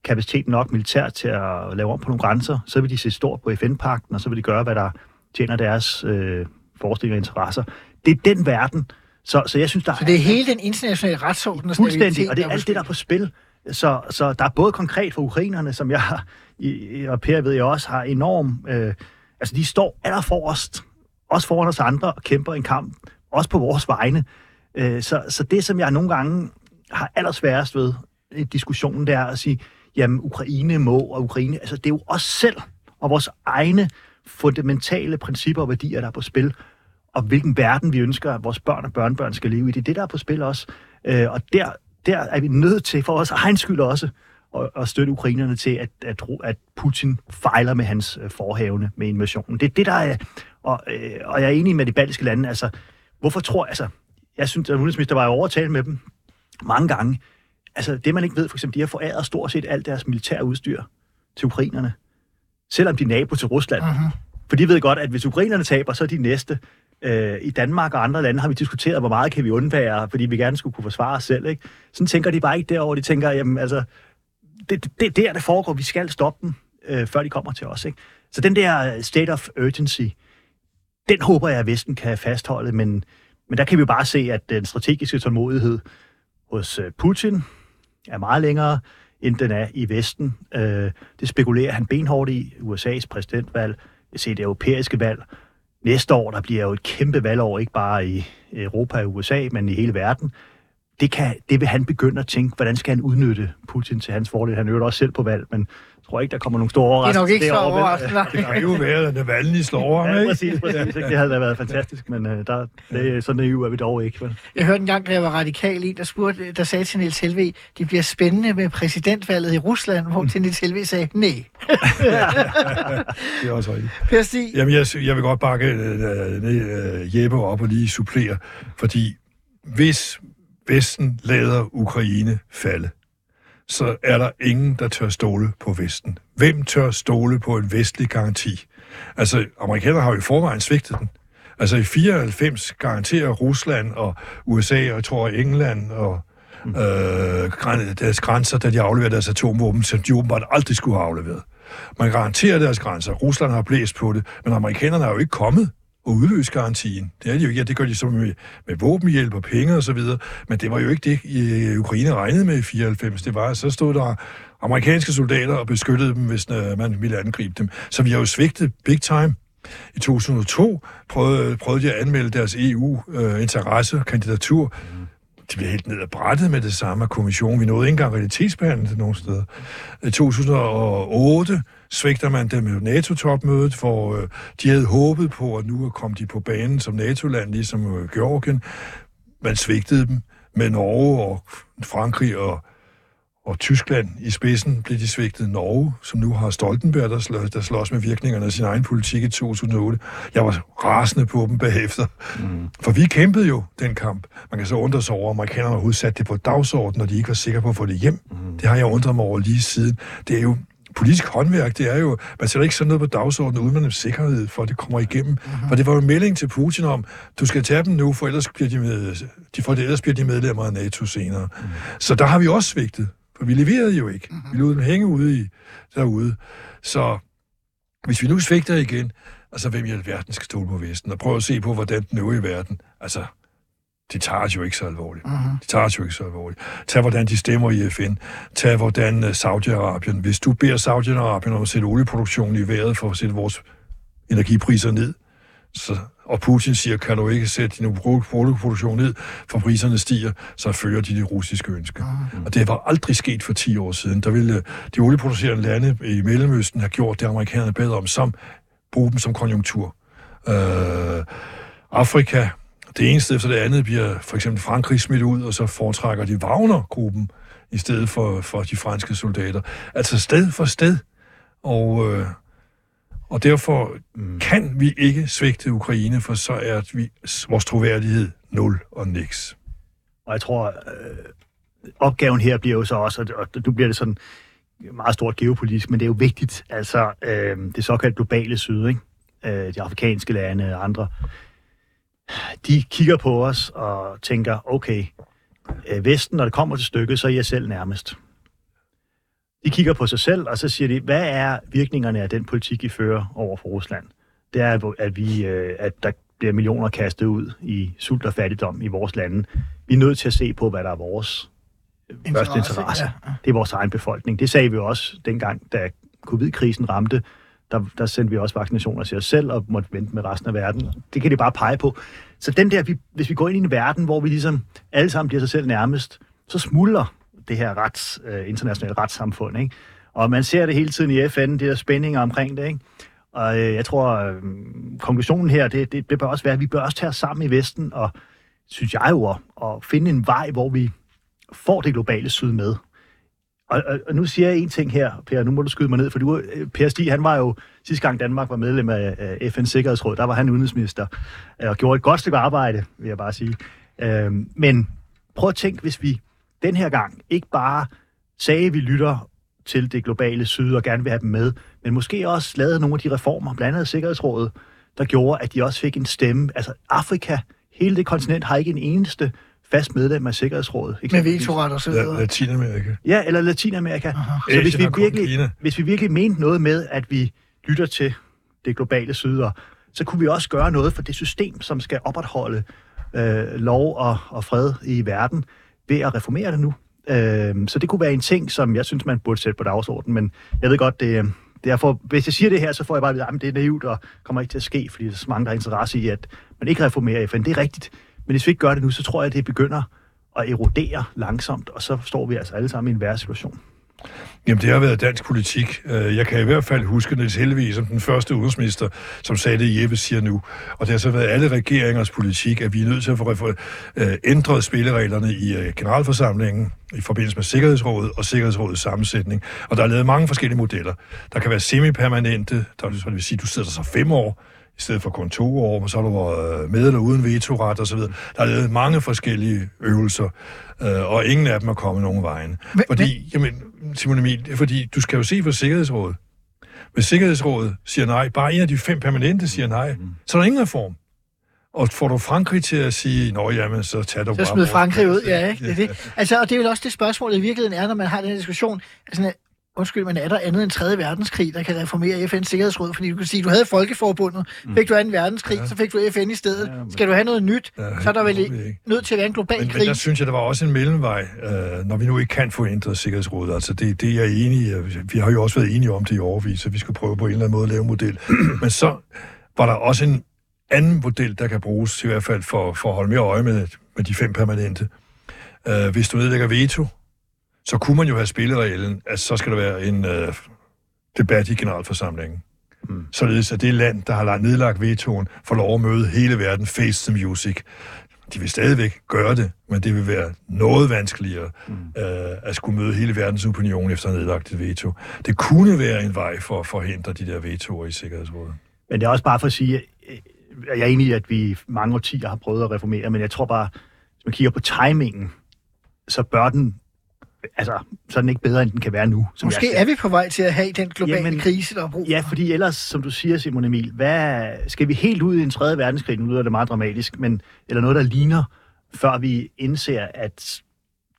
kapacitet nok militær til at lave om på nogle grænser? Så vil de se stort på FN-pakten, og så vil de gøre, hvad der tjener deres øh, forestillinger og interesser. Det er den verden, så, så jeg synes, der så det er hele den internationale retsorden og Fuldstændig, og det er alt det, der er på spil. Så, så der er både konkret for ukrainerne, som jeg og Per ved jeg også har enorm... Øh, altså, de står allerforrest, også foran os andre, og kæmper en kamp, også på vores vegne. Øh, så, så det, som jeg nogle gange har allersværest ved i diskussionen, det er at sige, jamen, Ukraine må, og Ukraine... Altså, det er jo os selv og vores egne fundamentale principper og værdier, der er på spil, og hvilken verden vi ønsker, at vores børn og børnebørn skal leve i. Det er det, der er på spil også. Øh, og der, der er vi nødt til, for vores egen skyld også, at, at støtte ukrainerne til, at, at, at Putin fejler med hans øh, forhavne med invasionen. Det er det, der er... Og, øh, og jeg er enig med de baltiske lande. Altså, hvorfor tror... Altså, jeg synes, at udenrigsminister var jo overtalt med dem mange gange. Altså, det man ikke ved, for eksempel, de har foræret stort set alt deres militære udstyr til ukrainerne. Selvom de er nabo til Rusland. Uh-huh. For de ved godt, at hvis ukrainerne taber, så er de næste. Øh, I Danmark og andre lande har vi diskuteret, hvor meget kan vi undvære, fordi vi gerne skulle kunne forsvare os selv. Ikke? Sådan tænker de bare ikke derover. De tænker, jamen altså, det, det, det der, det foregår. Vi skal stoppe dem, øh, før de kommer til os. Ikke? Så den der øh, state of urgency, den håber jeg, at Vesten kan fastholde, men, men der kan vi jo bare se, at den strategiske tålmodighed hos øh, Putin er meget længere, end den er i Vesten. Øh, det spekulerer han benhårdt i. USA's præsidentvalg, se det europæiske valg, næste år, der bliver jo et kæmpe valgår, ikke bare i Europa og USA, men i hele verden. Det, kan, det vil han begynde at tænke, hvordan skal han udnytte Putin til hans fordel? Han øver også selv på valg, men jeg tror ikke, der kommer nogle store overraskelser. Det er nok ikke så overraskende. Det kan jo være, at Navalny slår ham, ja, præcis, præcis. Det havde da været fantastisk, men uh, der, det, sådan naiv er vi dog ikke. Vel? Jeg hørte en gang, da jeg var radikal i, der, spurgte, der sagde til Niels Helve, det bliver spændende med præsidentvalget i Rusland, hvor til Niels Helve sagde, nej. det er også rigtigt. Per Stig? Jamen, jeg, jeg vil godt bakke uh, uh, Jeppe op og lige supplere, fordi hvis Vesten lader Ukraine falde, så er der ingen, der tør stole på Vesten. Hvem tør stole på en vestlig garanti? Altså, amerikanerne har jo i forvejen svigtet den. Altså i 94 garanterer Rusland og USA og jeg tror England og øh, deres grænser, da de afleverer deres atomvåben, som de åbenbart aldrig skulle have afleveret. Man garanterer deres grænser. Rusland har blæst på det, men amerikanerne er jo ikke kommet og udløse garantien. Det er de jo ikke. Ja, det gør de så med, med våbenhjælp og penge og så videre. Men det var jo ikke det, i Ukraine regnede med i 94. Det var, at så stod der amerikanske soldater og beskyttede dem, hvis øh, man ville angribe dem. Så vi har jo svigtet big time. I 2002 prøvede, prøvede de at anmelde deres EU-interesse øh, og kandidatur. De blev helt ned ad brættet med det samme af kommissionen. Vi nåede ikke engang realitetsbehandling til steder. I 2008 svigter man dem med NATO-topmødet, hvor øh, de havde håbet på, at nu kom de på banen som NATO-land, ligesom øh, Georgien. Man svigtede dem med Norge og Frankrig og, og Tyskland i spidsen blev de svigtet Norge, som nu har Stoltenberg, der, slår, der slås med virkningerne af sin egen politik i 2008. Jeg var rasende på dem bagefter. Mm. For vi kæmpede jo den kamp. Man kan så undre sig over, at amerikanerne overhovedet satte det på dagsordenen, og de ikke var sikre på at få det hjem. Mm. Det har jeg undret mig over lige siden. Det er jo politisk håndværk, det er jo, man sætter ikke sådan noget på dagsordenen, uden man har sikkerhed for, at det kommer igennem. Uh-huh. For det var jo en melding til Putin om, du skal tage dem nu, for ellers bliver de, med, de, for ellers bliver de medlemmer af NATO senere. Uh-huh. Så der har vi også svigtet, for vi leverede jo ikke. Uh-huh. Vi lod dem hænge ude i, derude. Så hvis vi nu svigter igen, Altså, hvem i alverden skal stole på Vesten? Og prøv at se på, hvordan den øvrige verden... Altså, de tager os jo ikke så alvorligt. Uh-huh. De tager os jo ikke så alvorligt. Tag, hvordan de stemmer i FN. Tag, hvordan uh, Saudi-Arabien... Hvis du beder Saudi-Arabien om at sætte olieproduktionen i vejret for at sætte vores energipriser ned, så, og Putin siger, kan du ikke sætte din olieproduktion ned, for priserne stiger, så følger de det russiske ønske. Uh-huh. Og det var aldrig sket for 10 år siden. Der ville de olieproducerende lande i Mellemøsten have gjort det, amerikanerne bedre om, som bruge dem som konjunktur. Uh, Afrika, det ene sted efter det andet bliver for eksempel Frankrig smidt ud, og så foretrækker de Wagner-gruppen i stedet for, for de franske soldater. Altså sted for sted. Og, øh, og derfor mm. kan vi ikke svigte Ukraine, for så er vi, vores troværdighed nul og niks. Og jeg tror, øh, opgaven her bliver jo så også, og nu bliver det sådan meget stort geopolitisk, men det er jo vigtigt, altså øh, det såkaldte globale syd, ikke? Øh, de afrikanske lande og andre, de kigger på os og tænker, okay, øh, Vesten, når det kommer til stykket, så er jeg selv nærmest. De kigger på sig selv, og så siger de, hvad er virkningerne af den politik, I fører over for Rusland? Det er, at, vi, øh, at der bliver millioner kastet ud i sult og fattigdom i vores lande. Vi er nødt til at se på, hvad der er vores første interesse. Ja. Det er vores egen befolkning. Det sagde vi også dengang, da covid-krisen ramte der, der sendte vi også vaccinationer til os selv og måtte vente med resten af verden. Det kan de bare pege på. Så den der, vi, hvis vi går ind i en verden, hvor vi ligesom alle sammen bliver sig selv nærmest, så smuldrer det her rets, øh, internationale retssamfund. Ikke? Og man ser det hele tiden i FN, det der spændinger omkring det. Ikke? Og øh, jeg tror, øh, konklusionen her, det, det, det bør også være, at vi bør også tage os sammen i Vesten, og synes jeg jo, at, at finde en vej, hvor vi får det globale syd med. Og, og, og nu siger jeg en ting her, Per, nu må du skyde mig ned, for du, øh, Per Stig, han var jo, sidste gang Danmark var medlem af, af FN's Sikkerhedsråd, der var han udenrigsminister, øh, og gjorde et godt stykke arbejde, vil jeg bare sige. Øhm, men prøv at tænke, hvis vi den her gang ikke bare sagde, at vi lytter til det globale syd og gerne vil have dem med, men måske også lavede nogle af de reformer, blandt andet Sikkerhedsrådet, der gjorde, at de også fik en stemme. Altså Afrika, hele det kontinent har ikke en eneste fast medlem af Sikkerhedsrådet. Med vetoret og så videre. Latinamerika. Ja, eller Latinamerika. Aha. Så hvis vi, virkelig, hvis vi virkelig mente noget med, at vi lytter til det globale syd, så kunne vi også gøre noget for det system, som skal opretholde øh, lov og, og fred i verden, ved at reformere det nu. Øh, så det kunne være en ting, som jeg synes, man burde sætte på dagsordenen, men jeg ved godt, det, derfor, hvis jeg siger det her, så får jeg bare at vide, at det er naivt og kommer ikke til at ske, fordi der er så mange, der har interesse i, at man ikke reformerer FN. Det er rigtigt. Men hvis vi ikke gør det nu, så tror jeg, at det begynder at erodere langsomt, og så står vi altså alle sammen i en værre situation. Jamen, det har været dansk politik. Øh, jeg kan i hvert fald huske Niels Helvig som den første udenrigsminister, som sagde det, Jeppe siger nu. Og det har så været alle regeringers politik, at vi er nødt til at få øh, ændret spillereglerne i øh, generalforsamlingen i forbindelse med Sikkerhedsrådet og Sikkerhedsrådets sammensætning. Og der er lavet mange forskellige modeller. Der kan være semipermanente, der vil sige, at du sidder så fem år, i stedet for kun to år, men så har du været med eller uden vetoret osv. Der er lavet mange forskellige øvelser, øh, og ingen af dem er kommet nogen vejen. Men, fordi, jamen, Simon Emil, fordi du skal jo se på Sikkerhedsrådet. Hvis Sikkerhedsrådet siger nej, bare en af de fem permanente siger nej, mm. så er der ingen reform. Og får du Frankrig til at sige, nå jamen, så tager du så bare... Så smid Frankrig ud, ja, ikke? Det er det. Altså, og det er vel også det spørgsmål, i virkeligheden er, når man har den diskussion. Altså, undskyld, men er der andet end 3. verdenskrig, der kan reformere FN's Sikkerhedsråd? Fordi du kan sige, du havde Folkeforbundet, mm. fik du 2. verdenskrig, ja. så fik du FN i stedet. Ja, men... Skal du have noget nyt, ja, så er der vel nødt til at være en global men, krig. Men der synes jeg, der var også en mellemvej, øh, når vi nu ikke kan få ændret Sikkerhedsrådet. Altså det, det er jeg enig i. Vi har jo også været enige om det i overvis, at vi skal prøve på en eller anden måde at lave en model. men så var der også en anden model, der kan bruges, i hvert fald for, for at holde mere øje med, med de fem permanente. Øh, hvis du nedlægger veto, så kunne man jo have spillereglen, at så skal der være en øh, debat i generalforsamlingen. Mm. Således at det land, der har nedlagt vetoen, får lov at møde hele verden face the music. De vil stadigvæk gøre det, men det vil være noget vanskeligere mm. øh, at skulle møde hele verdens opinion efter nedlagt et veto. Det kunne være en vej for at forhindre de der vetoer i Sikkerhedsrådet. Men det er også bare for at sige, at jeg er enig i, at vi mange årtier har prøvet at reformere, men jeg tror bare, hvis man kigger på timingen, så bør den altså, så er den ikke bedre, end den kan være nu. Som Måske er vi på vej til at have den globale Jamen, krise, der er brug for. Ja, fordi ellers, som du siger, Simon Emil, hvad, skal vi helt ud i en tredje verdenskrig, nu lyder det meget dramatisk, men, eller noget, der ligner, før vi indser, at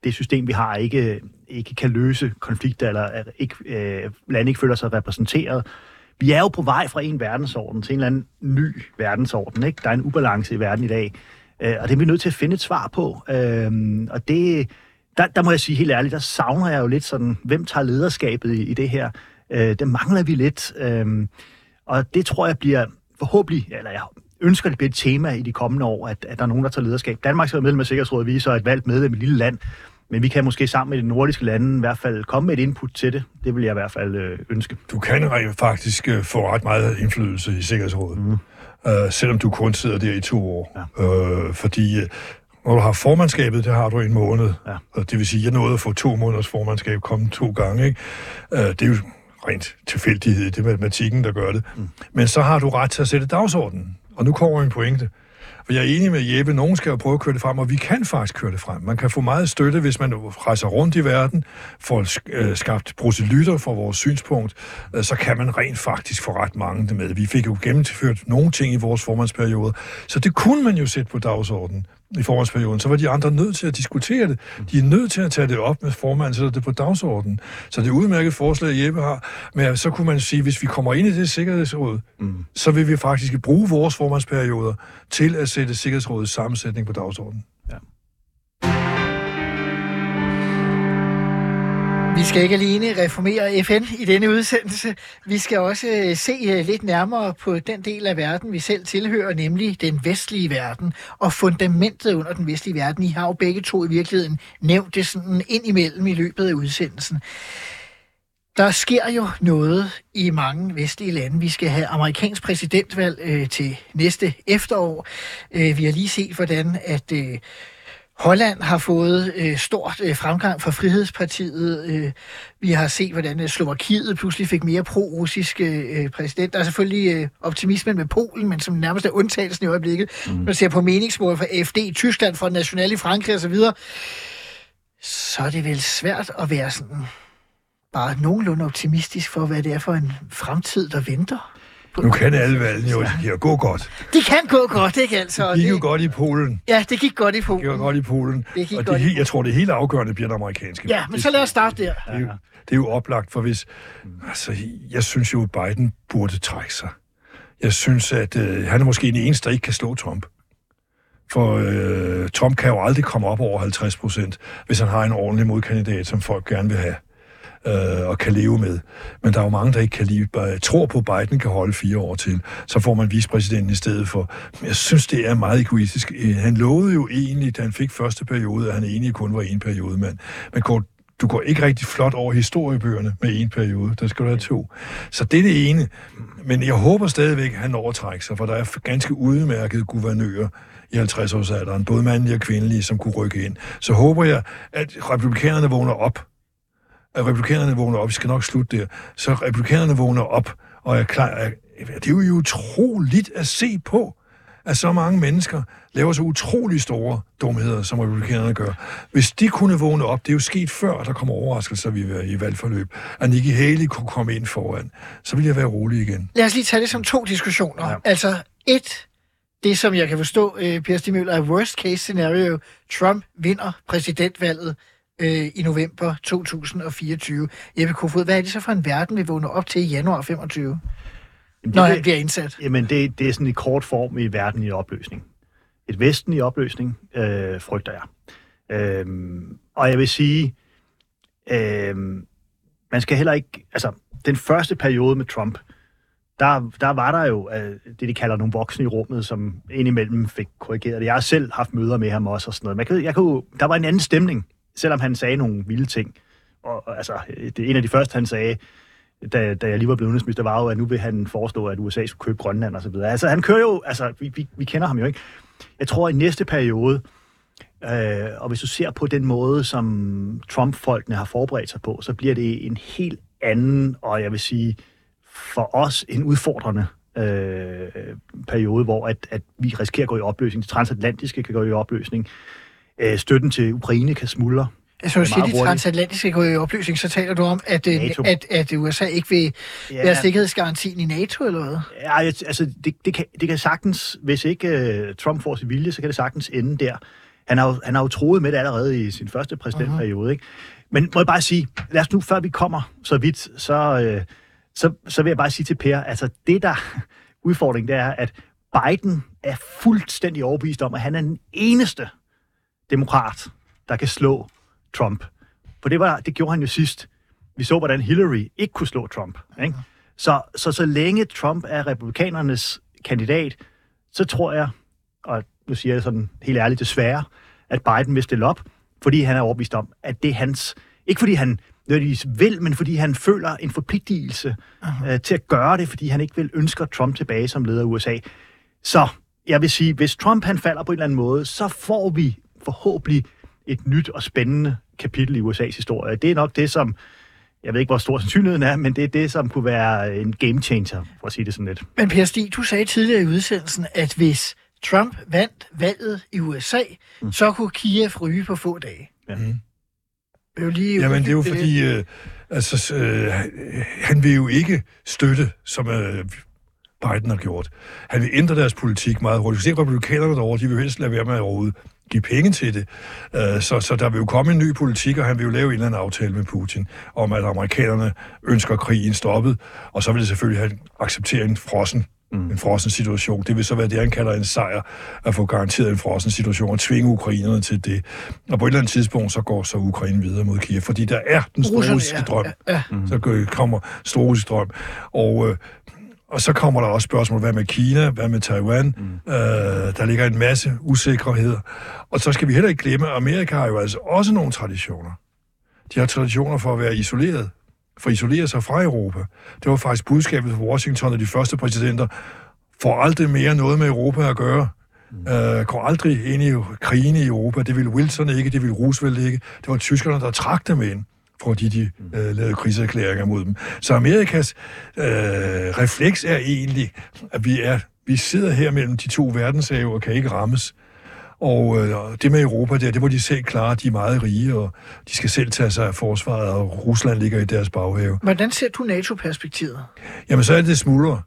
det system, vi har, ikke, ikke kan løse konflikter, eller at ikke, øh, lande ikke føler sig repræsenteret. vi er jo på vej fra en verdensorden til en eller anden ny verdensorden. Ikke? Der er en ubalance i verden i dag, øh, og det er vi nødt til at finde et svar på. Øh, og det, der, der må jeg sige helt ærligt, der savner jeg jo lidt sådan, hvem tager lederskabet i, i det her? Øh, det mangler vi lidt. Øh, og det tror jeg bliver forhåbentlig, eller jeg ønsker, det bliver et tema i de kommende år, at, at der er nogen, der tager lederskab. Danmark skal være medlem af Sikkerhedsrådet, vi er så et valgt medlem i et lille land, men vi kan måske sammen med de nordiske lande i hvert fald komme med et input til det. Det vil jeg i hvert fald øh, ønske. Du kan faktisk øh, få ret meget indflydelse i Sikkerhedsrådet, mm. øh, selvom du kun sidder der i to år. Ja. Øh, fordi øh, når du har formandskabet, det har du en måned. Ja. Og det vil sige, at jeg nåede at få to måneders formandskab, komme to gange. Ikke? Øh, det er jo rent tilfældighed, det er matematikken, der gør det. Mm. Men så har du ret til at sætte dagsordenen. Og nu kommer en pointe. For jeg er enig med Jeppe, nogen skal jo prøve at køre det frem, og vi kan faktisk køre det frem. Man kan få meget støtte, hvis man rejser rundt i verden, får øh, skabt proselytter for vores synspunkt, øh, så kan man rent faktisk få ret mange med. Vi fik jo gennemført nogle ting i vores formandsperiode, så det kunne man jo sætte på dagsordenen i formandsperioden, så var de andre nødt til at diskutere det. De er nødt til at tage det op med formanden, så det på dagsordenen. Så det er udmærket forslag, Jeppe har. Men så kunne man sige, hvis vi kommer ind i det sikkerhedsråd, mm. så vil vi faktisk bruge vores formandsperioder til at sætte sikkerhedsrådets sammensætning på dagsordenen. Vi skal ikke alene reformere FN i denne udsendelse. Vi skal også øh, se øh, lidt nærmere på den del af verden, vi selv tilhører, nemlig den vestlige verden og fundamentet under den vestlige verden. I har jo begge to i virkeligheden nævnt det sådan ind imellem i løbet af udsendelsen. Der sker jo noget i mange vestlige lande. Vi skal have amerikansk præsidentvalg øh, til næste efterår. Øh, vi har lige set, hvordan at øh, Holland har fået øh, stort øh, fremgang for Frihedspartiet. Øh, vi har set, hvordan øh, Slovakiet pludselig fik mere pro-russiske øh, præsident. Der er selvfølgelig øh, optimismen med Polen, men som nærmest er undtagelsen i øjeblikket. Mm. Man ser på meningsmål fra AFD i Tyskland, fra National i Frankrig osv. Så er det vel svært at være sådan bare nogenlunde optimistisk for, hvad det er for en fremtid, der venter. Nu kan alle valgene jo ja. gå godt. De kan gå godt, ikke altså? Det gik jo godt i Polen. Ja, det gik godt i Polen. Det gik godt i Polen. Det gik og godt det, i jeg tror, det helt afgørende bliver den amerikanske. Ja, men så lad os starte der. Det er, jo, det er jo oplagt, for hvis... Altså, jeg synes jo, Biden burde trække sig. Jeg synes, at øh, han er måske den eneste, der ikke kan slå Trump. For øh, Trump kan jo aldrig komme op over 50 procent, hvis han har en ordentlig modkandidat, som folk gerne vil have øh, og kan leve med. Men der er jo mange, der ikke kan lide, bare tror på, at Biden kan holde fire år til. Så får man vicepræsidenten i stedet for. Jeg synes, det er meget egoistisk. Øh, han lovede jo egentlig, da han fik første periode, at han egentlig kun var en periode, men, Men kort, du går ikke rigtig flot over historiebøgerne med en periode. Der skal du have to. Så det er det ene. Men jeg håber stadigvæk, at han overtrækker sig, for der er ganske udmærkede guvernører i 50-årsalderen, både mandlige og kvindelige, som kunne rykke ind. Så håber jeg, at republikanerne vågner op at republikanerne vågner op, vi skal nok slutte der, så republikanerne vågner op, og er klar, er, det er jo utroligt at se på, at så mange mennesker laver så utrolig store dumheder, som republikanerne gør. Hvis de kunne vågne op, det er jo sket før, at der kommer overraskelser i, i valgforløb, at Nikki Haley kunne komme ind foran, så vil jeg være rolig igen. Lad os lige tage det som to diskussioner. Ja. Altså, et, det som jeg kan forstå, øh, Per Stig Møller, er worst case scenario, Trump vinder præsidentvalget øh, i november 2024. Jeppe Kofod, hvad er det så for en verden, vi vågner op til i januar 25? Jamen, når han bliver indsat. Jamen, det, det er sådan i kort form i verden i opløsning. Et vesten i opløsning, øh, frygter jeg. Øh, og jeg vil sige, øh, man skal heller ikke... Altså, den første periode med Trump, der, der var der jo øh, det, de kalder nogle voksne i rummet, som indimellem fik korrigeret det. Jeg har selv haft møder med ham også og sådan noget. Man kan, jeg kan, der var en anden stemning selvom han sagde nogle vilde ting. Og, og altså, det en af de første, han sagde, da, da jeg lige var blevet udenrigsminister, var jo, at nu vil han foreslå, at USA skulle købe Grønland og så videre. Altså, han kører jo, altså, vi, vi, vi kender ham jo ikke. Jeg tror, at i næste periode, øh, og hvis du ser på den måde, som Trump-folkene har forberedt sig på, så bliver det en helt anden, og jeg vil sige, for os en udfordrende øh, periode, hvor at, at vi risikerer at gå i opløsning. Det transatlantiske kan gå i opløsning øh, støtten til Ukraine kan smuldre. Altså, når du siger, de transatlantiske går i opløsning, så taler du om, at, øh, at, at USA ikke vil ja, være sikkerhedsgarantien i NATO, eller hvad? Ja, altså, det, det, kan, det kan sagtens, hvis ikke uh, Trump får sin vilje, så kan det sagtens ende der. Han har, jo, han har jo troet med det allerede i sin første præsidentperiode, uh-huh. ikke? Men må jeg bare sige, lad os nu, før vi kommer så vidt, så, uh, så, så vil jeg bare sige til Per, altså det der udfordring, det er, at Biden er fuldstændig overbevist om, at han er den eneste demokrat, der kan slå Trump. For det, var, det gjorde han jo sidst. Vi så, hvordan Hillary ikke kunne slå Trump. Ikke? Så, så så længe Trump er republikanernes kandidat, så tror jeg, og nu siger jeg sådan helt ærligt desværre, at Biden vil stille op, fordi han er overbevist om, at det er hans... Ikke fordi han nødvendigvis vil, men fordi han føler en forpligtelse øh, til at gøre det, fordi han ikke vil ønsker Trump tilbage som leder af USA. Så jeg vil sige, hvis Trump han falder på en eller anden måde, så får vi forhåbentlig et nyt og spændende kapitel i USA's historie. Det er nok det, som jeg ved ikke, hvor stor sandsynligheden er, men det er det, som kunne være en game changer, for at sige det sådan lidt. Men Per Stig, du sagde tidligere i udsendelsen, at hvis Trump vandt valget i USA, mm. så kunne Kiev ryge på få dage. Ja. Mm. Det er jo lige Jamen, det er jo fordi, øh, altså, øh, han vil jo ikke støtte, som øh, Biden har gjort. Han vil ændre deres politik meget hurtigt. Se republikanerne derovre, de vil helst lade være med at overhovedet give penge til det. Øh, så, så der vil jo komme en ny politik, og han vil jo lave en eller anden aftale med Putin, om at amerikanerne ønsker krigen stoppet, og så vil det selvfølgelig have, acceptere en frossen mm. en frossen situation. Det vil så være det, han kalder en sejr, at få garanteret en frossen situation og tvinge ukrainerne til det. Og på et eller andet tidspunkt, så går så Ukraine videre mod Kiev, fordi der er den store russiske ja, drøm. ja, Mm. Så kommer store russiske drøm. Og, øh, og så kommer der også spørgsmål, hvad med Kina, hvad med Taiwan? Mm. Øh, der ligger en masse usikkerheder. Og så skal vi heller ikke glemme, at Amerika har jo altså også nogle traditioner. De har traditioner for at være isoleret, for at isolere sig fra Europa. Det var faktisk budskabet fra Washington og de første præsidenter. Får aldrig mere noget med Europa at gøre. Mm. Øh, går aldrig ind i krigen i Europa. Det ville Wilson ikke, det ville Roosevelt ikke. Det var tyskerne, der trak dem ind fordi de øh, lavede krigserklæringer mod dem. Så Amerikas øh, refleks er egentlig, at vi er vi sidder her mellem de to verdenshave og kan ikke rammes. Og øh, det med Europa der, det må de selv klare. De er meget rige, og de skal selv tage sig af forsvaret, og Rusland ligger i deres baghave. Hvordan ser du NATO-perspektivet? Jamen, så er det smuldrer.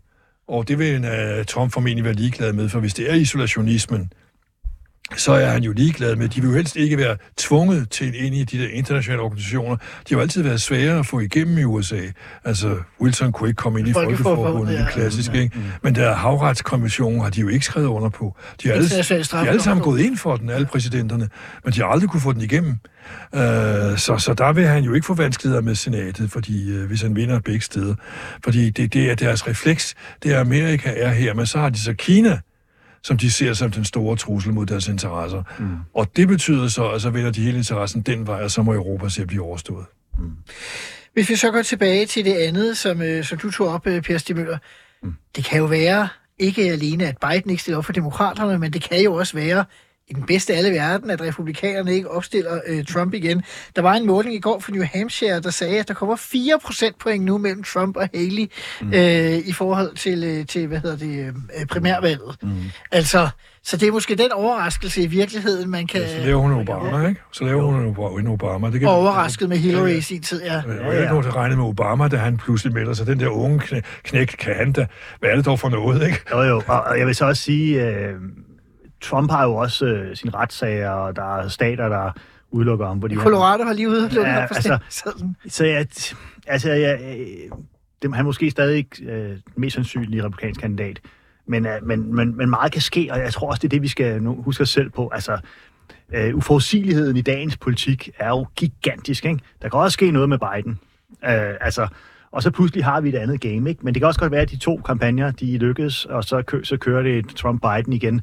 Og det vil uh, Trump formentlig være ligeglad med, for hvis det er isolationismen, så er han jo ligeglad med. De vil jo helst ikke være tvunget til ind i de der internationale organisationer. De har jo altid været svære at få igennem i USA. Altså, Wilson kunne ikke komme ind i Folkeforbundet, ja. det klassiske, ikke? Men der havretskonventionen har de jo ikke skrevet under på. De har alle, de har alle sammen gået ind for den, alle præsidenterne, men de har aldrig kunne få den igennem. Uh, så, så der vil han jo ikke få vanskeligheder med senatet, fordi uh, hvis han vinder begge steder. Fordi det, det er deres refleks. Det er, Amerika er her, men så har de så Kina, som de ser som den store trussel mod deres interesser. Mm. Og det betyder så, at så vender de hele interessen den vej, og så må Europa se at blive overstået. Hvis vi så går tilbage til det andet, som, øh, som du tog op, øh, Per Stig Møller. Mm. Det kan jo være, ikke alene at Biden ikke stiller op for demokraterne, men det kan jo også være i den bedste af alle verden, at republikanerne ikke opstiller øh, Trump igen. Der var en måling i går fra New Hampshire, der sagde, at der kommer 4 procentpoint nu mellem Trump og Haley mm. øh, i forhold til, øh, til hvad hedder det, øh, primærvalget. Mm. Altså, så det er måske den overraskelse i virkeligheden, man kan... Så laver hun en Obama, ikke? Så laver hun en Obama. Det kan, Overrasket med Hillary i sin tid, ja. Og jeg er ikke nogen, der regnede med Obama, da han pludselig melder sig. Den der unge knæ- knæk, kan han da... Hvad er det dog for noget, ikke? Jo, jo, og, og jeg vil så også sige, øh, Trump har jo også øh, sine retssager, og der er stater, der udelukker ham. Fordi han- Colorado har lige ude Ja, ja, altså- Så jeg, altså, jeg, øh, det, han er måske stadig ikke øh, mest sandsynlige republikansk kandidat, men, øh, men, men, men meget kan ske, og jeg tror også, det er det, vi skal nu huske os selv på. Altså, øh, uforudsigeligheden i dagens politik er jo gigantisk. Ikke? Der kan også ske noget med Biden. Øh, altså, og så pludselig har vi et andet game. Ikke? Men det kan også godt være, at de to kampagner, de lykkes, og så, kø, så kører det et Trump-Biden igen.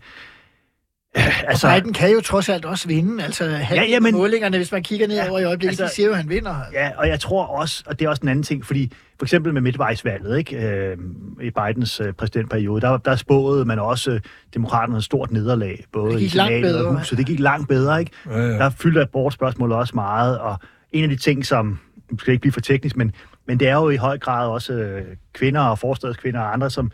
Øh, altså, Biden kan jo trods alt også vinde. Altså, ja, ja, men- målingerne, hvis man kigger ned Ja, over i øjeblikket, altså- de siger jo, at han vinder. Ja, og jeg tror også, og det er også en anden ting, fordi for eksempel med midtvejsvalget ikke, øh, i Bidens øh, præsidentperiode, der, der spåede man også øh, demokraterne et stort nederlag, både i senatet og huset. Det gik langt bedre, ikke? Ja, ja. Der fyldte abortspørgsmålet også meget, og en af de ting, som nu skal ikke blive for teknisk, men, men det er jo i høj grad også øh, kvinder og forstadskvinder og andre, som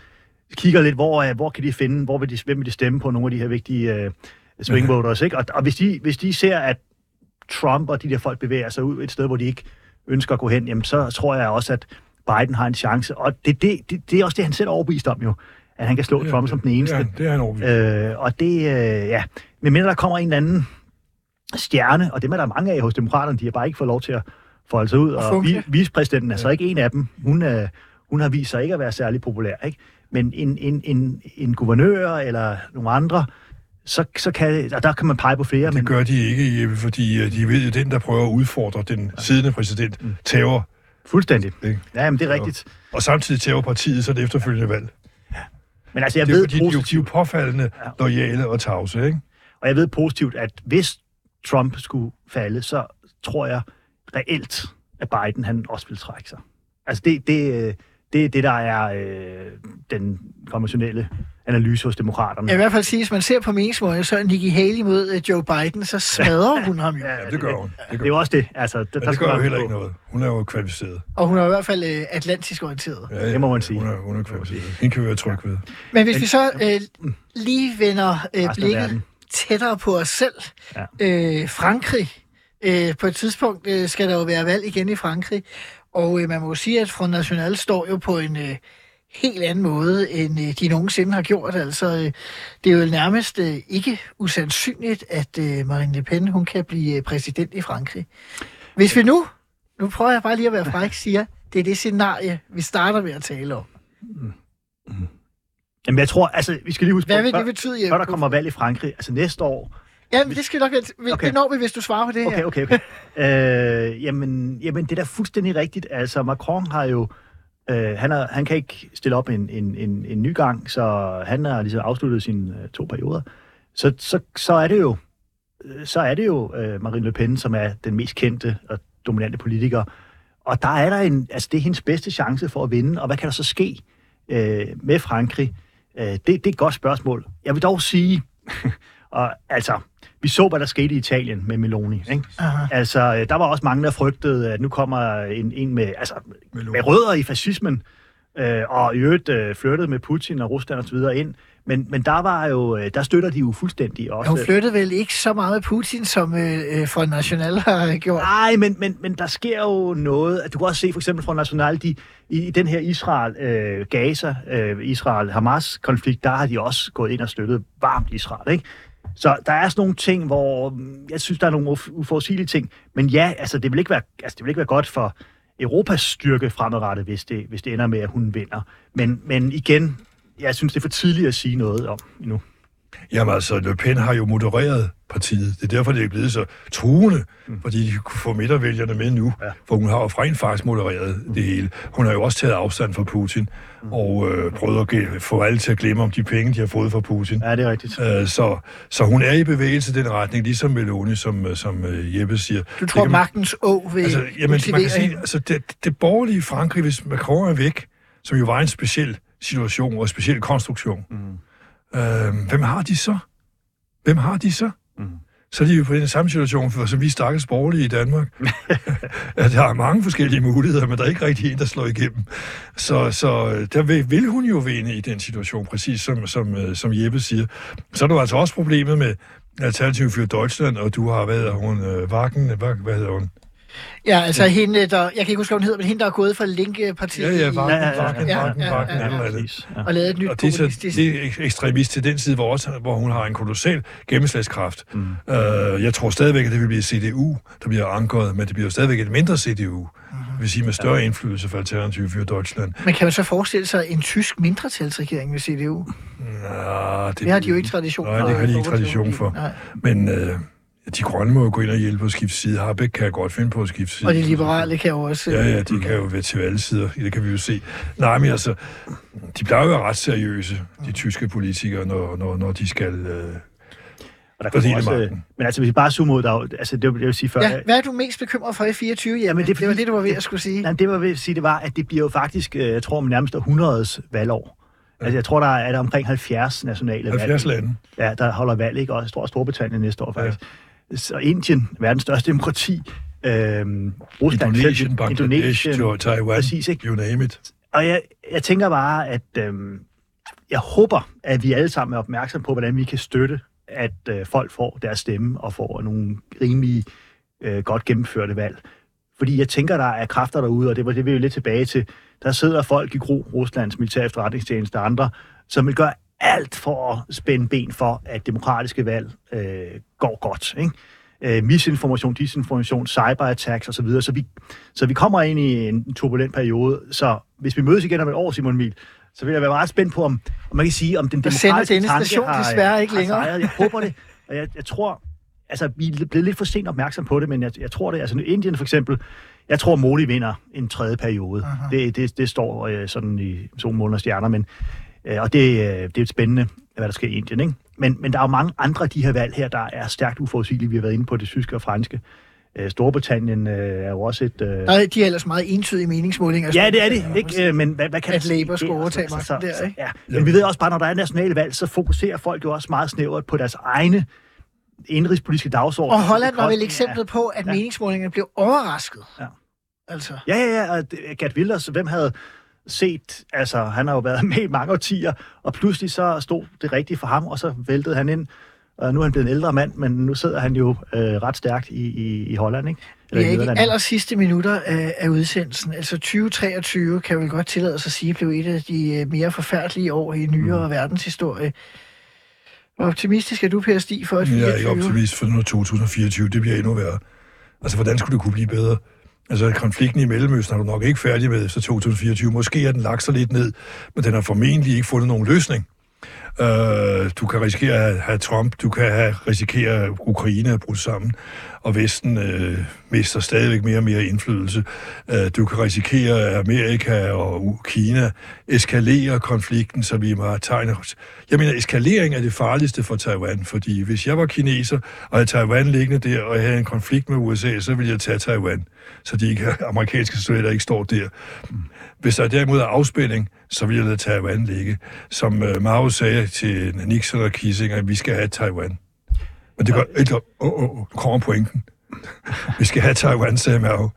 kigger lidt, hvor, øh, hvor kan de finde, hvor vil de, hvem vil de stemme på nogle af de her vigtige øh, swing voters, ikke? Og, og hvis, de, hvis de ser, at Trump og de der folk bevæger sig ud et sted, hvor de ikke ønsker at gå hen, jamen så tror jeg også, at Biden har en chance. Og det, det, det, det er også det, han selv er overbevist om jo, at han kan slå Ja, Trump det- som den eneste. Ja, det er han overbevist. Øh, og det, øh, ja, men mindre der kommer en eller anden stjerne, og det er der mange af hos demokraterne, de har bare ikke fået lov til at folde sig ud, og vi, vicepræsidenten er så ikke en af dem. Hun er, hun har vist sig ikke at være særlig populær, ikke? Men en, en, en, en guvernør eller nogle andre, så, så kan, og der kan man pege på flere, Det men gør de ikke, Jeppe, fordi øh, de ved, at den, der prøver at udfordre den siddende præsident, Mm. tæver, fuldstændig. Ikke? Ja, men det er rigtigt. og samtidig tæver partiet så det efterfølgende valg. Men altså, jeg Det er ved fordi, jo- de er jo positivt, påfaldende Ja. lojale og tavse, ikke? og jeg ved positivt, at hvis Trump skulle falde, så tror jeg reelt, at Biden han også vil trække sig. Altså det, det, øh, det er det, der er øh, den konventionelle analyse hos demokraterne. Jeg vil i hvert fald sige, hvis man ser på meningsmålene, så er Nikki Haley mod øh, Joe Biden, så smadrer hun ham jo. Ja, det gør hun. Det, Det gør. er jo også det. Altså, der, der det skal gør jo heller ikke noget. Hun er jo kvalificeret. Og hun er i hvert fald øh, atlantisk orienteret. Ja, ja. Det må man sige. Hun er, hun er kvalificeret. Hende kan vi være tryg ved. Men hvis vi så øh, lige vender øh, blikket tættere på os selv. Ja. Øh, Frankrig. Øh, på et tidspunkt øh, skal der jo være valg igen i Frankrig. Og øh, man må jo sige, at Front National står jo på en øh, helt anden måde, end øh, de nogensinde har gjort. Altså, øh, det er jo nærmest øh, ikke usandsynligt, at øh, Marine Le Pen hun kan blive øh, præsident i Frankrig. Hvis vi nu, nu prøver jeg bare lige at være fræk, siger, det er det scenarie, vi starter med at tale om. Jamen, jeg tror, altså, vi skal lige huske Hvad vil før, det betyde? Jeppe? før der kommer valg i Frankrig, altså næste år, Ja, men det skal nok okay. Okay. det når vi, hvis du svarer på det Okay, her. okay, okay. øh, jamen, jamen, det er da fuldstændig rigtigt. Altså, Macron har jo... Øh, han, er, han kan ikke stille op en, en, en, en ny gang, så han har ligesom afsluttet sine øh, to perioder. Så, så, så er det jo, øh, så er det jo øh, Marine Le Pen, som er den mest kendte og dominante politiker. Og der er der en... Altså, det er hendes bedste chance for at vinde. Og hvad kan der så ske øh, med Frankrig? Øh, det, det er et godt spørgsmål. Jeg vil dog sige... og altså, vi så, hvad der skete i Italien med Meloni. Ikke? Aha. Altså, øh, der var også mange, der frygtede, at nu kommer en, en med, altså, Meloni. med rødder i fascismen, øh, og i øvrigt øh, flirtede med Putin og Rusland osv. ind. Men, men der var jo, øh, der støtter de jo fuldstændig også. Hun flyttede vel ikke så meget med Putin, som øh, øh, for National har gjort. Nej, men, men, men der sker jo noget. Du kan også se for eksempel fra National, de, i, i den her Israel-Gaza, øh, Israel-Hamas-konflikt, der har de også gået ind og støttet varmt Israel, ikke? Så der er sådan nogle ting, hvor mm, jeg synes, der er nogle uforudsigelige ting. Men ja, altså det vil ikke være, altså, det vil ikke være godt for Europas styrke fremadrettet, hvis det, hvis det ender med, at hun vinder. Men, men igen, jeg synes, det er for tidligt at sige noget om endnu. Jamen altså, Le Pen har jo modereret partiet. Det er derfor, det er blevet så truende, mm. fordi de kunne få midtervælgerne med nu. Ja. For hun har jo rent faktisk modereret mm. det hele. Hun har jo også taget afstand fra Putin, mm. og øh, prøvet at få alle til at glemme om de penge, de har fået fra Putin. Ja, det er rigtigt. Øh, så, så hun er i bevægelse i den retning, ligesom Meloni, som, øh, som øh, Jeppe siger. Du tror, man- magtens å vil Altså, jamen, man kan sige, altså det, det borgerlige Frankrig, hvis Macron er væk, som jo var en speciel situation og en speciel konstruktion, mm. Øh, hvem har de så? Hvem har de så? Mm. Så er de jo på den samme situation, for, som vi stakkels borgerlige i Danmark. at der er mange forskellige muligheder, men der er ikke rigtig en, der slår igennem. Så, så øh, der vil, vil hun jo vinde i den situation, præcis som, som, øh, som Jeppe siger. Så er der jo altså også problemet med Alternativ for Deutschland, og du har været hun, øh, Wagen, hvad, hvad hedder hun? Ja, altså hende, der, jeg kan ikke huske, hvad hun hedder, men hende, der er gået fra Link-partiet Ja, ja, Wagen, Ja, ja, ja, ja, ja, ja, ja. Præcis, ja. og lavet et nyt Og det er, så, det er ek- ekstremist til den side, hvor, også, hvor hun har en kolossal gennemslagskraft. Mm. Uh, jeg tror stadigvæk, at det vil blive CDU, der bliver ankeret, men det bliver jo stadigvæk et mindre CDU. Mm. Det vil sige med større indflydelse for Alternativ for Deutschland. Men kan man så forestille sig en tysk mindretalsregering med CDU? Nå, det, Det har de jo ikke tradition for. Nej, det har de ikke tradition for. Nej. Men uh, de grønne må jo gå ind og hjælpe at skifte side. Harbeck kan godt finde på at skifte side. Og de liberale kan jo også... Ja, ja, de kan jo være til alle sider. Det kan vi jo se. Nej, men altså, de plejer jo at være ret seriøse, de tyske politikere, når, når, når de skal... Øh, Og der kommer også, magten. men altså, hvis vi bare zoomer ud, der, er altså, det, vil- jeg vil sige før, Ja, hvad er du mest bekymret for i 24? Jamen, Jamen, det, det er det var fordi- det, du var ved at skulle sige. Nej, det var ved at sige, det var, at det bliver jo faktisk, øh, jeg tror, om nærmest århundredets valgår. Altså, jeg tror, der er, er der omkring 70 nationale 70 valg. lande. Ja, der holder valg, ikke? Og jeg tror, Storbritannien næste år, faktisk. Ja. Så Indien, verdens største demokrati. Øhm, Rusland, Indonesien, Bangladesh, Indonesien, Taiwan, præcis, ikke? you name it. Og jeg, jeg tænker bare, at øhm, jeg håber, at vi alle sammen er opmærksom på, hvordan vi kan støtte, at øh, folk får deres stemme og får nogle rimelig øh, godt gennemførte valg. Fordi jeg tænker, der er kræfter derude, og det var det, vi jo lidt tilbage til. Der sidder folk i Gro, Ruslands militære efterretningstjeneste og andre, som vil gøre alt for at spænde ben for, at demokratiske valg øh, går godt. Ikke? øh, misinformation, disinformation, cyberattacks osv. Så vi, så vi kommer ind i en turbulent periode. Så hvis vi mødes igen om et år, Simon Emil, så vil jeg være meget spændt på, om, om man kan sige, om den demokratiske tanke har, desværre ikke har længere. sejret. Jeg håber det. Og jeg, jeg tror, altså vi er blevet lidt for sent opmærksom på det, men jeg, jeg tror det. Altså Indien for eksempel, jeg tror Modi vinder en tredje periode. Det, det, det står øh, sådan i sol, måneder stjerner, men, øh, og det, øh, det er et spændende, hvad der sker i Indien. Ikke? Men, men der er jo mange andre af de her valg her, der er stærkt uforudsigelige. Vi har været inde på det tyske og franske. Øh, Storbritannien øh, er jo også et... Øh, Nej, de er ellers meget entydige meningsmålinger. Ja, det er det. Ikke? Øh, Men hvad, hvad kan At? Labour skulle er overtage magten der, ikke? Ja. Men vi ved også bare, når der er nationale valg, så fokuserer folk jo også meget snævert på deres egne indrigspolitiske dagsorden. Og Holland var vel eksemplet på, at Ja. meningsmålingerne blev overrasket. Ja. Altså, Ja, ja, ja. Gert Wilders, hvem havde set, altså han har jo været med i mange årtier, og pludselig så stod det rigtigt for ham, og så væltede han ind. Og nu er han blevet en ældre mand, men nu sidder han jo øh, ret stærkt i, i, i Holland, ikke? vi er i Nederlandene. aller sidste minutter af, af udsendelsen. Altså 2023 kan vi vel godt tillade os at sige, blev et af de øh, mere forfærdelige år i nyere mm. verdenshistorie. Hvor optimistisk er du, Per Stig, for et Jeg er 24? ikke optimist for nu 2024. Det bliver endnu værre. Altså, hvordan skulle det kunne blive bedre? Altså, konflikten i Mellemøsten er du nok ikke færdig med efter 2024. Måske er den lagt sig lidt ned, men den har formentlig ikke fundet nogen løsning. Øh, du kan risikere at have Trump, du kan have, risikere at Ukraine er brudt sammen, og Vesten øh, mister stadigvæk mere og mere indflydelse. Øh, du kan risikere, at Amerika og Kina eskalerer konflikten, så vi må tegne... Jeg mener, eskalering er det farligste for Taiwan, fordi hvis jeg var kineser, og havde Taiwan liggende der, og jeg havde en konflikt med USA, så ville jeg tage Taiwan, så de ikke, amerikanske soldater ikke står der. Hvis der derimod er afspænding, så vil jeg lade Taiwan ligge. Som uh, Mao sagde til Nixon og Kissinger, at vi skal have Taiwan. Men det gør ikke... Åh, oh, oh, nu kommer pointen. vi skal have Taiwan, sagde Mao.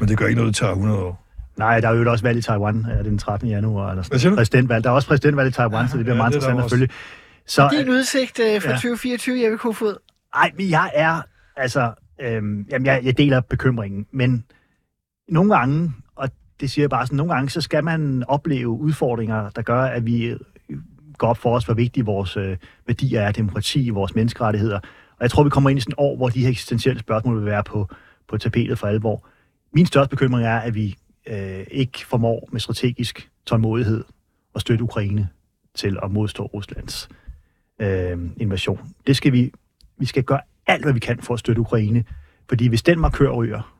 Men det gør ikke noget, det tager 100 år. Nej, der er jo også valg i Taiwan ja, den 13. januar. Eller Hvad siger du? præsidentvalg. Der er også præsidentvalg i Taiwan, så det bliver Ja, meget er interessant at følge. Så, Din udsigt øh, for Ja. 2024, Jeppe Kofod? Ej, men jeg er, altså, øhm, jamen, jeg, jeg deler bekymringen, men nogle gange, det siger jeg bare sådan, nogle gange, så skal man opleve udfordringer, der gør, at vi øh, går op for os, hvor vigtige vores øh, værdier er, demokrati, vores menneskerettigheder. Og jeg tror, vi kommer ind i sådan et år, hvor de her eksistentielle spørgsmål vil være på, på tapetet for alvor. Min største bekymring er, at vi øh, ikke formår med strategisk tålmodighed at støtte Ukraine til at modstå Ruslands øh, invasion. Det skal vi, vi skal gøre alt, hvad vi kan for at støtte Ukraine. Fordi hvis den markør ryger,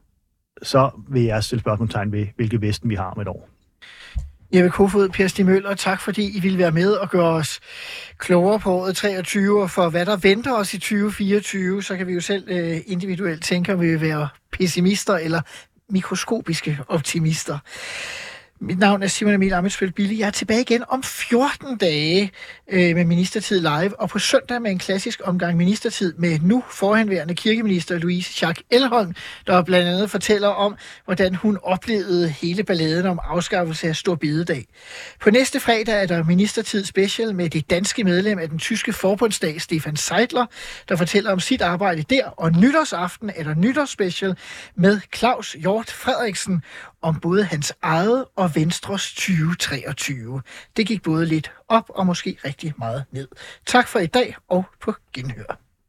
så vil jeg stille spørgsmålstegn ved, hvilke Vesten vi har om et år. Jeppe Kofod, Per Stig Møller, tak fordi I ville være med og gøre os klogere på året 23, og for hvad der venter os i 2024, så kan vi jo selv øh, individuelt tænke, om vi vil være pessimister eller mikroskopiske optimister. Mit navn er Simon Emil Amitsbøl Bille. Jeg er tilbage igen om 14 dage øh, med Ministertid Live, og på søndag med en klassisk omgang Ministertid med nu forhenværende kirkeminister Louise Schack Elholm, der blandt andet fortæller om, hvordan hun oplevede hele balladen om afskaffelse af Stor Bededag. På næste fredag er der Ministertid Special med det danske medlem af den tyske forbundsdag, Stefan Seidler, der fortæller om sit arbejde der, og nytårsaften er der nytårsspecial med Claus Hjort Frederiksen om både hans eget og Venstres 2023. Det gik både lidt op og måske rigtig meget ned. Tak for i dag og på genhør.